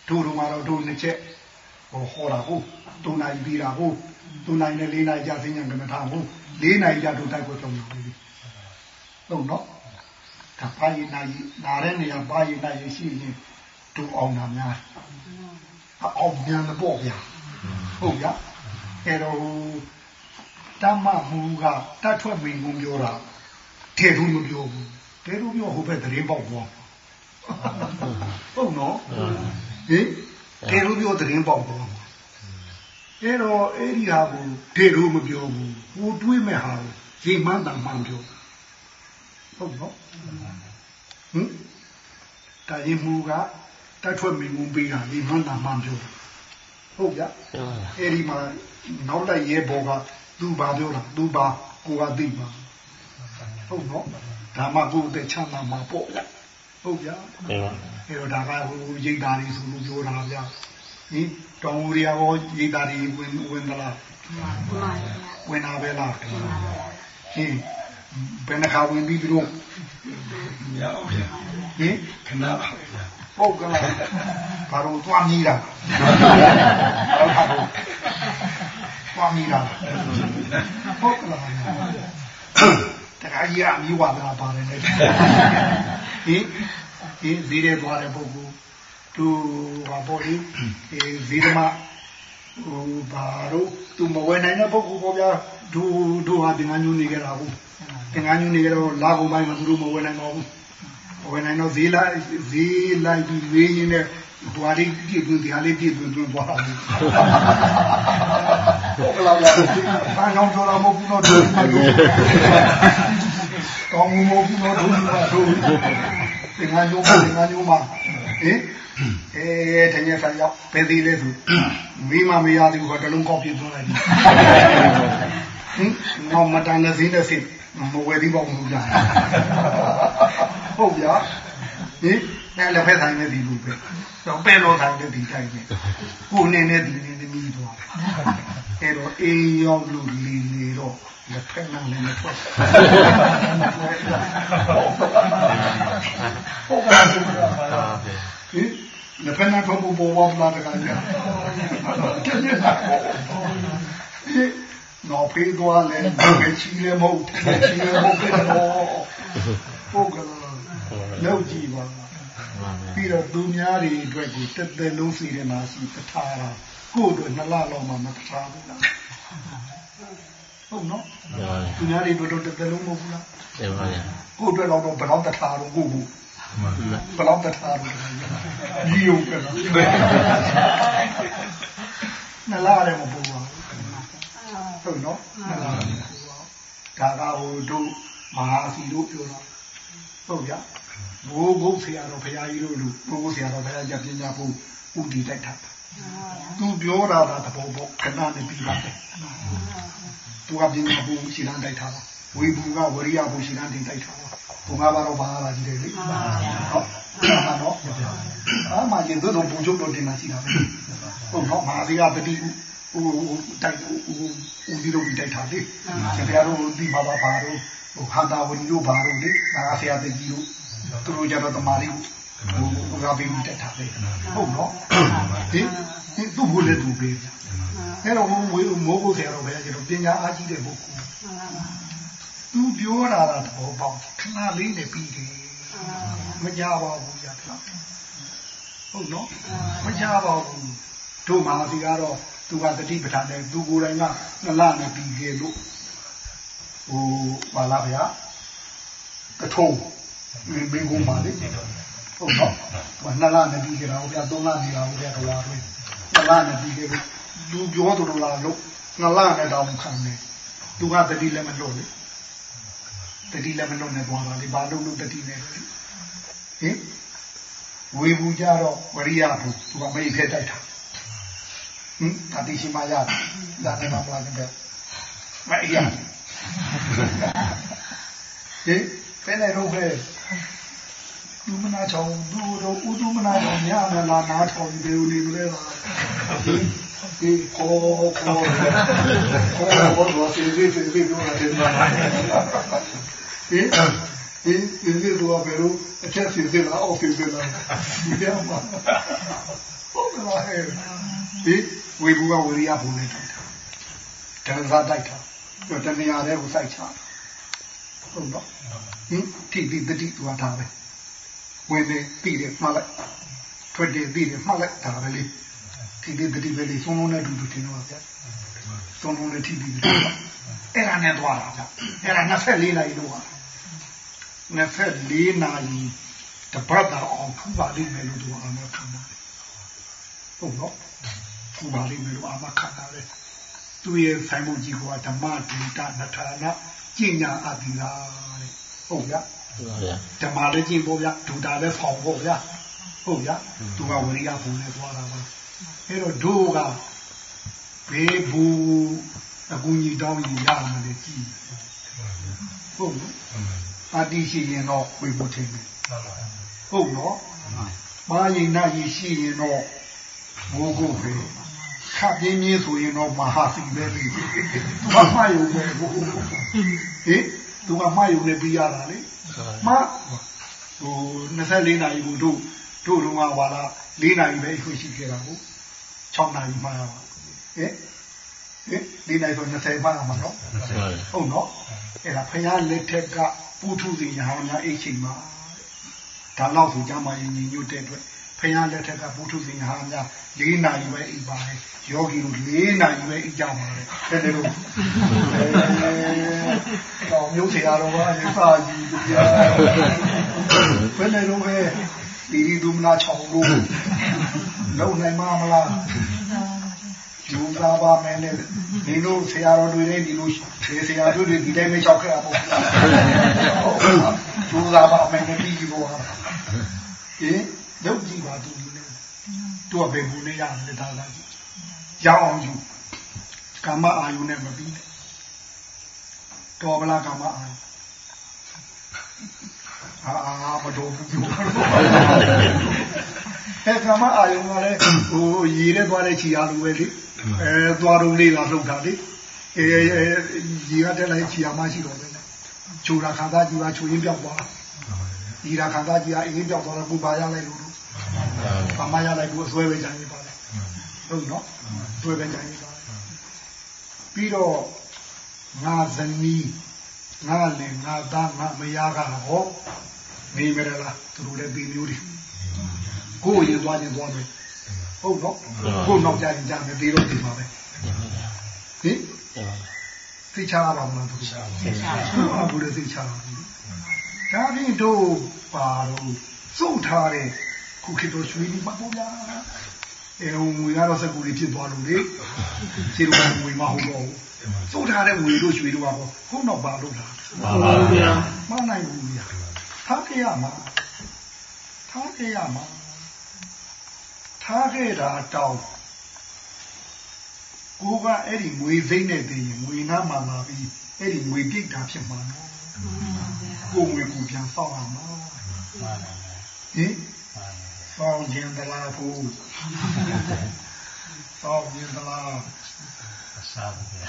တို့တို့မှာတော့တို့နှစ်ချက်ဟောဟောတာဟုတ်တုံနိုင်ပြီးတာဟုတ်တုံနိုင်နဲ့လေးနိုင်ကြစင်းညာကမ္မထာဟုတ်လေးနိုင်ကြတို့တိုက်ကိုကြုံတာလေဟုတ်နော်ဒါဘာရင်လာနားတဲ့နေရာဘာရင်လာရှိရင်တို့အောင်တာများအောင်များမပေါ့ဗျာဟုတ်ဗျာအဲ့တော့ တမ္မမူကတတ်ထွက်မိန်ကုန်ပြောတာထေထူးမပြောဘူးထေထူးပြောဟိုဘက်သတင်းပေါက်သွားဟုတ်နော်ဟင်ထေထူးပြောသတင်းပေါက်သွားအဲ့တော့အဲ့ဒီဟာကိုဒေလို့မပြောဘူးကိုတွေးမဲ့ဟာကိုရေမှန်းတာမှန်ပြောဟုတ်နော်ဟင်တာရင်မူကတိုက်ထွက်မိမှုပေးတာရေမှန်းတာမှန်ပြောဟုတ်ကြအဲ့ဒီမှာနောက်လိုက်ရဲဘောက သူဘာပြောတာသူဘာကိုကသိပါဟုတ်နော်ဒါမှကိုယ်တဲ့ချမ်းသာမှာပေါ့ဗျဟုတ်ဗျအဲ့တော့ဒါကဟိုရိတ်တာတွေဆိုလို့ပြောတာဗျဒီတောင်ဦးရီရောရိတ်တာတွေဝင်ဝင်သလားဝင်တာပဲလားဟင်ဘယ်နှခါဝင်ပြီးပြီးတော့ရအောင်ဗျာဟင်ခဏပါဗျာဟုတ်ကလားဘာလို့သွားမြည်တာဟုတ် ပါဘူးသွားမြည်တာဟုတ်ကလားတခါကြီးအမျိုးဝါဒနာပါတယ်လေဟင်ဒီဈေးရဲသွားတဲ့ပုဂ္ဂိုလ်သူဘာပေါ်လေးအဲဈေးသမားဟိုဘာလို့သူမဝယ်နိုင်တဲ့ပုဂ္ဂိုလ်ပေါ့ဗျာဒူဒူဟာဒီငါညူနေကြတာဟုတ်ဒီငါညူနေကြတော့လာကုန်ပိုင်းမှာသူတို့မဝယ်နိုင်တော့ဘူးဝင်နိုင်တော့ဈေးလိုက်ဈေးလိုက်ပြီးဝေးရင်းနဲ့ ဘွားလေးပြည့်သွင်းဒီဟာလေးပြည့်သွင်းသွင်းသွားတာလေဟုတ်ကလားဗျာဘာကြောင့်ပြောတာမဟုတ်ဘူးတော့ဒီမှာလို့ကောင်းမှုမဟုတ်ဘူးတော့ဒီမှာတို့ဒီငါညိုးမဒီငါညိုးမဟင်အဲတညက်ဆိုင်ရောက်ဘယ်သေးလဲသူမိမမရသေးဘူးကတလုံးကောက်ပြသွင်းလိုက်ပြီဟင်တော့မတန်တဲ့ဈေးနဲ့စိမဝယ်သေးပါဘူးကြာဟုတ်ဗျာဟင် အဲ့လည်းဖက်ဆိုင်နေဒီလူပဲတော့ပဲလို့ဆိုင်နေဒီတိုင်းပဲကိုနေနေဒီနေသမီးတော့အဲ့တော့အေးရောက်လို့လီနေတော့လက်ဖက်နာလည်းမထွက်ဟုတ်ကဲ့ဟင်လက်ဖက်နာထွက်ဖို့ပေါ်ပါလားတခါကြာတကယ်လားနော်ဖေးသွားလဲဘယ်ချီလဲမဟုတ်တယ်ချီလဲမဟုတ်ဘူးတော့ဟုတ်ကဲ့လောက်ကြည့်ပါ ပြီးတော့သူများတွေအတွက်ကိုတက်တက်လုံးစီတယ်မှာရှိတထားတာကို့အတွက်နှစ်လလောက်မှမတထားဘူးလားဟုတ်နော်သူများတွေအတွက်တက်တက်လုံးမဟုတ်ဘူးလားကို့အတွက်တော့ဘယ်တော့တထားတော့ကို့ဘူးဘယ်တော့တထားတော့ဒီယုံကလားနှစ်လလည်းမပူပါဘူးဟုတ်နော်နှစ်လလည်းမပူပါဘူးဒါကဟိုတို့မဟာစီတို့ပြောတာဟုတ်ကြ ဘိုးဘုတ်ဆရာတော်ဘုရားကြီးတို့လူဘိုးဘုတ်ဆရာတော်ဘုရားကြီးပညာဖို့ဥတီတိုက်တာသူပြောတာကသဘောပေါက်ခဏနဲ့ပြီးပါတယ်သူကပညာဖို့ရှိလန်းတိုက်တာဝေဘူးကဝရိယဖို့ရှိလန်းတင်တိုက်တာဘုံငါးပါးတော့ဘာလာကြီးတယ်လေဟုတ်ဟာတော့အာမကြီးတို့တော့ဘုံချုပ်တော့တင်လာရှိတာပဲဟုတ်တော့မာသီကတတိဟိုတိုက်ဟိုဦးဒီလိုပြီးတိုက်တာလေဆရာတော်ဒီဘာဘာဘာတို့ဟိုခန္ဓာဝရီတို့ဘာတို့လေဒါဆရာတကြီးတို့ သူတို့ကြတော့တမာရီဟိုဟိုကပြီးတိုက်တာလေဟုတ်တော့ဟင်ဒီသူ့ဘုလည်းသူပဲအဲ့တော့ဝေမိုးဘုဆရာတော်ပဲကျတော့ပညာအားကြီးတဲ့ပုဂ္ဂိုလ်သူပြောတာကသဘောပေါက်ခဏလေးနဲ့ပြီးတယ်မကြပါဘူးကြာဖလားဟုတ်နော်မကြပါဘူးတို့မာစီကတော့သူကတတိပဋ္ဌာန်နဲ့သူကိုယ်တိုင်ကနလနဲ့ပြီးခဲ့လို့ဟိုပါလားဗျာကထုံး မင်းကုန်းပါလေဟုတ်နော်ဟိုနလနဲ့ပြီးခဲ့တာဟိုဗျာသုံးလနေတာဟိုဗျာတော်လာပဲနလနဲ့ပြီးခဲ့လို့သူပြောသူတို့လာလို့နလနဲ့တောင်းခံတယ်သူကတတိလည်းမလို့လေတတိလည်းမလို့နဲ့သွားတာလေဘာလို့လို့တတိနဲ့ဟင်ဝေဘူးကြတော့ဝရိယဘူးသူကမိတ်ဖက်တိုက်တာဟင်အတိရှိမရတယ်ဒါနဲ့မှမလာတဲ့မအရာဟင်ဖဲနေတော့ပဲ သူမနာချောင်းသူတို့ဥဒုမနာချောင်းညနာနာနာချောင်းဒီလိုနေလဲလားဒီကိုကိုကိုကိုဘောစီစီစီစီပြောတယ်မှာဟင်ဒီဒီဒီတော့ဘယ်လိုအချက်စီစီလားအောက်စီစီလားဒီရမှာဟုတ်ကဲ့ဟဲ့ဒီဝေဘူးကဝရိယဘုံနဲ့တိုက်တာတဏ္ဍာတိုက်တာတော့တဏှာတဲ့ကိုစိုက်ချတာ ဟုတ်တော့ဟင်တိတိတတိသူကဒါပဲဝင်နေပြီးတယ်မှတ်လိုက်ထွက်တယ်ပြီးတယ်မှတ်လိုက်ဒါပဲလေတိတိတတိပဲလေသုံးလုံးနဲ့တူတူတင်တော့ဗျာသုံးလုံးနဲ့ထိပြီးတယ်အဲ့ဒါနဲ့သွားတာဗျအဲ့ဒါ24နာရီတော့24နာရီတပတ်တာအောင်ထူပါလိမ့်မယ်လို့သူအာမခံတာဟုတ်တော့ပူပါလိမ့်မယ်လို့အာမခံတာလေသူရဲ့ဆိုင်မှုကြီးကဓမ္မဒုတာနထာနာ ကျင့်ညာအပ်ပြီလားတဲ့ဟုတ်ဗျာဟုတ်ပါဗျာဓမ္မလည်းကျင့်ဖို့ဗျာဒုတာလည်းဖောင်ဖို့ဗျာဟုတ်ဗျာသူကဝိရိယဘုံနဲ့သွားတာပါအဲ့တော့ဒုကဘေးဘူးအကူကြီးတောင်းရင်ရမှာလေကြည့်ဟုတ်နော်ပါတိရှိရင်တော့ဝေဖို့ထင်တယ်ဟုတ်နော်မာရင်နာရင်ရှိရင်တော့မိုးကိုပဲ ခပ်ပြင်းပြင်းဆိုရင်တော့မဟာစီပဲလေသူကမှားရုံပဲဟိုဟင်သူကမှားရုံနဲ့ပြီးရတာလေမဟို24နာရီကိုတို့တို့တော့ကဟာလာ4နာရီပဲအခွင့်ရှိခဲ့တာကို6နာရီမှရပါဟဲ့ဟဲ့4နာရီဆို20မှရမှာနော်ဟုတ်နော်အဲ့ဒါဖယားလက်ထက်ကပုထုဇဉ်ရဟန်းများအိတ်ချိန်မှာဒါတော့ဆိုကြမှာရင်ညီညွတ်တဲ့အတွက် ဖယားလက်ထက်ကပုထုဇဉ်ရဟန်းများ4နာရီပဲအိပ်ပါတယ်ယောဂီတို့4နာရီပဲအိပ်ကြပါတယ်တဲ့တဲ့လို့တော့မျိုးဆရာတော်ကအရင်စာကြည့်ကြဘယ်နဲ့တော့ပဲဒီဒီဒုမနာချောင်းလို့လုံနိုင်မှာမလားယူသားပါမယ်နဲ့ဒီလိုဆရာတော်တွေလည်းဒီလိုဆရာတို့တွေဒီတိုင်းမချောက်ခဲ့တာပေါ့ယူသားပါမယ်နဲ့ပြီးလို့ဟာဟင် ရုပ်ကြည့်ပါသူဒီလိုသူကဘယ်ဘူးနဲ့ရတယ်ဒါသာကြည့်ရအောင်ယူကာမအာယုနဲ့မပြီးနဲ့တော်ဗလားကာမအာယုအာမတော်ဘူးပြောအဲကာမအာယုကလည်းဟိုရေနဲ့သွားတဲ့ခြေအားလိုပဲလေအဲသွားတော့လေးလာလှုပ်တာလေအဲရေကတက်လိုက်ခြေအားမရှိတော့ပဲချူရာခါသားကြီးကချူရင်းပြောက်သွား ဒီရာခါသားကြီးကအင်းပြောက်သွားတော့ပူပါရလိုက်လို့ပါမရလိုက်ဘူးအစွဲပဲကြံနေပါလေဟုတ်နော်စွဲပဲကြံနေပါပြီးတော့ငါဇနီးငါလည်းငါသားငါမယားကဟောနေမရလားသူတို့လည်းပြီးမျိုးတွေကိုယ်ရင်သွားရင်သွားမယ်ဟုတ်နော်ကိုယ်နောက်ကြရင်ကြမယ်ပြီးတော့ဒီမှာပဲဟင်သိချပါမလားသူသိချပါဘူးသိချပါဘူး ဒါပြင်တို့ပါတော့စုထားတဲ့ခုခေတ်တော့ရွှေလေးမပေါ်လားအဲငွေကတော့စက်ကူလေးဖြစ်သွားလို့လေခြေတော်ငွေမဟုတ်တော့ဘူးစုထားတဲ့ငွေတို့ရွှေတို့ကဟောခုနောက်ပါလို့လားပါပါဗျာမနိုင်ဘူးဗျာထားခဲ့ရမှာထားခဲ့ရမှာထားခဲ့တာတောင်းကိုကအဲ့ဒီငွေစိမ့်နဲ့တည်ရင်ငွေနားမှာလာပြီးအဲ့ဒီငွေပြိတ်တာဖြစ်မှာနော် ကိုငွေကိုပြန်ဆောက်ရမှာဟင်ဆောင်းခြင်းတလားဖို့ဆောင်းခြင်းတလားစားဘူးဗျာ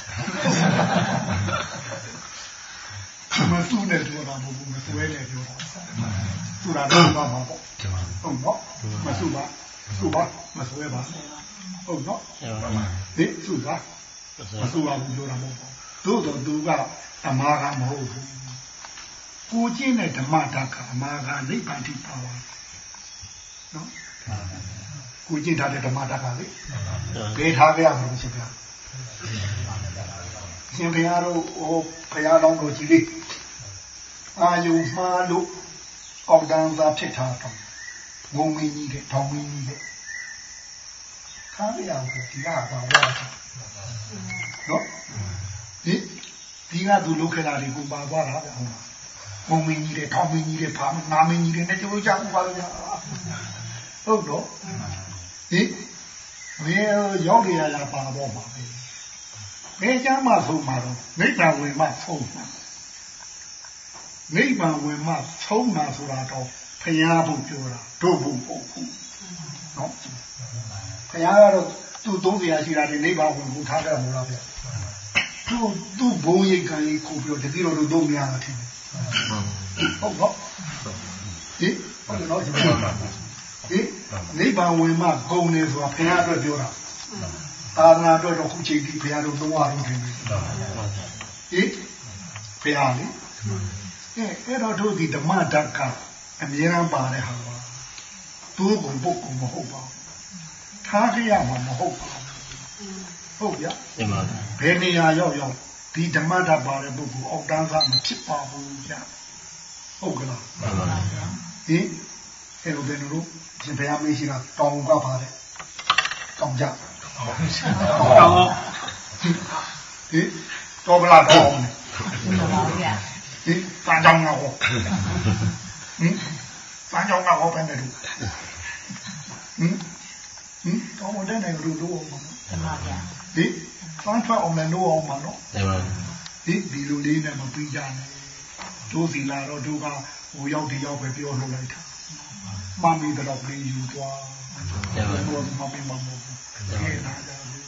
မစုနဲ့ပြောတာမဟုတ်ဘူးမစွဲနဲ့ပြောတာသူရာတော့ပါမှာပေါ့ဟုတ်နော်မစုပါစုပါမစွဲပါဟုတ်နော်ဒီစုပါမစုပါဘူးပြောတာမဟုတ်ဘူးသို့တော့သူကအမာကမဟုတ်ဘူး ကိုကျင့်တဲ့ဓမ္မတကအမာကနိဗ္ဗာန်တိပါပါနော်ကိုကျင့်ထားတဲ့ဓမ္မတကလေဘယ်ထားကြရမှာလဲရှင်ဗျာရှင်ဘုရားတို့ဟိုဘုရားတော်ကိုကြည်လေးအာယုမှားလို့အောက်တန်းသာဖြစ်တာတော့ငုံမင်းကြီးတဲ့ထောင်မင်းကြီးတဲ့ခါရအောင်ဒီကပါဝါနော်ဒီဒီကသူလုခဲ့တာတွေကိုပါသွားတာဗျဟုတ်လား ငုံမင်းကြီးတဲ့ထောင်မင်းကြီးတဲ့ဖာနာမင်းကြီးတဲ့နဲ့ကြိုးကြဘူးပါလို့ဗျဟုတ်တော့ဟင်မင်းရောက်ကြရတာပါတော့ပါပဲဘယ်ကျမ်းမှဆုံးမှာတော့နိဗ္ဗာန်ဝင်မှဆုံးမှာနိဗ္ဗာန်ဝင်မှဆုံးမှာဆိုတာတော့ဖရာဖို့ပြောတာတို့ဖို့ပေါ့ဘူးနော်ဖရာကတော့သူ့သုံးစရာရှိတာဒီနိဗ္ဗာန်ဝင်ကိုထားကြမို့လားဗျသူ့သူ့ဘုံရိတ်ခံကြီးခုပြောတတိတော်တို့သုံးမရတာထင်တယ် ဟုတ်တော့ဟင်ဟုတ်တယ်နော်ဒီမှာဟင်နိဗ္ဗာန်ဝင်မှဂုံနေဆိုတာဖရာအတွက်ပြောတာသာသနာအတွက်တော့ခုချိန်ဒီဘုရားတို့သုံးရလို့ထင်တယ်။ဟင်ဘုရားလေ။အဲအဲ့တော့တို့ဒီဓမ္မဓာတ်ကအမြဲတမ်းပါတဲ့ဟာပါ။သူ့ကိုပုဂ္ဂိုလ်မဟုတ်ပါဘူး။ထားကြရမှာမဟုတ်ပါဘူး။ဟုတ်ဗျာဒီမှာ။ဘယ်နေရာရောက်ရောက် ဒီဓမ္မဓာတ်ပါတဲ့ပုဂ္ဂိုလ်အောက်တန်းကမဖြစ်ပါဘူးဗျာ။ဟုတ်ကလားမှန်ပါဗျာ။ဟင်အဲ့လိုတဲ့တို့ရှင်ဘုရားမေးရှိတာတောင်းကပါတယ်။တောင်းကြ။တော့ဟိတော့ဘလာတော့နေမှန်ပါဗျာဟိစံကြောင်းတော့ဟင်စံကြောင်းတော့ပဲနေလို့ဟင်ဟင်တော့မတဲ့နေလို့လို့အောင်မမှန် ပါဗျာဟိစံထွက်အောင်လည်းလို့အောင်မနော်တယ်ပါဟိဒီလိုလေးနဲ့မပြီးကြနဲ့တို့စီလာတော့တို့ကဟိုရောက်ဒီရောက်ပဲပြောလို့လိုက်တာမမီတော့ပြင်ယူသွားတယ်ပါဘယ်လိုမှမမမဟုတ်ဘူးခဲနာကြဘူး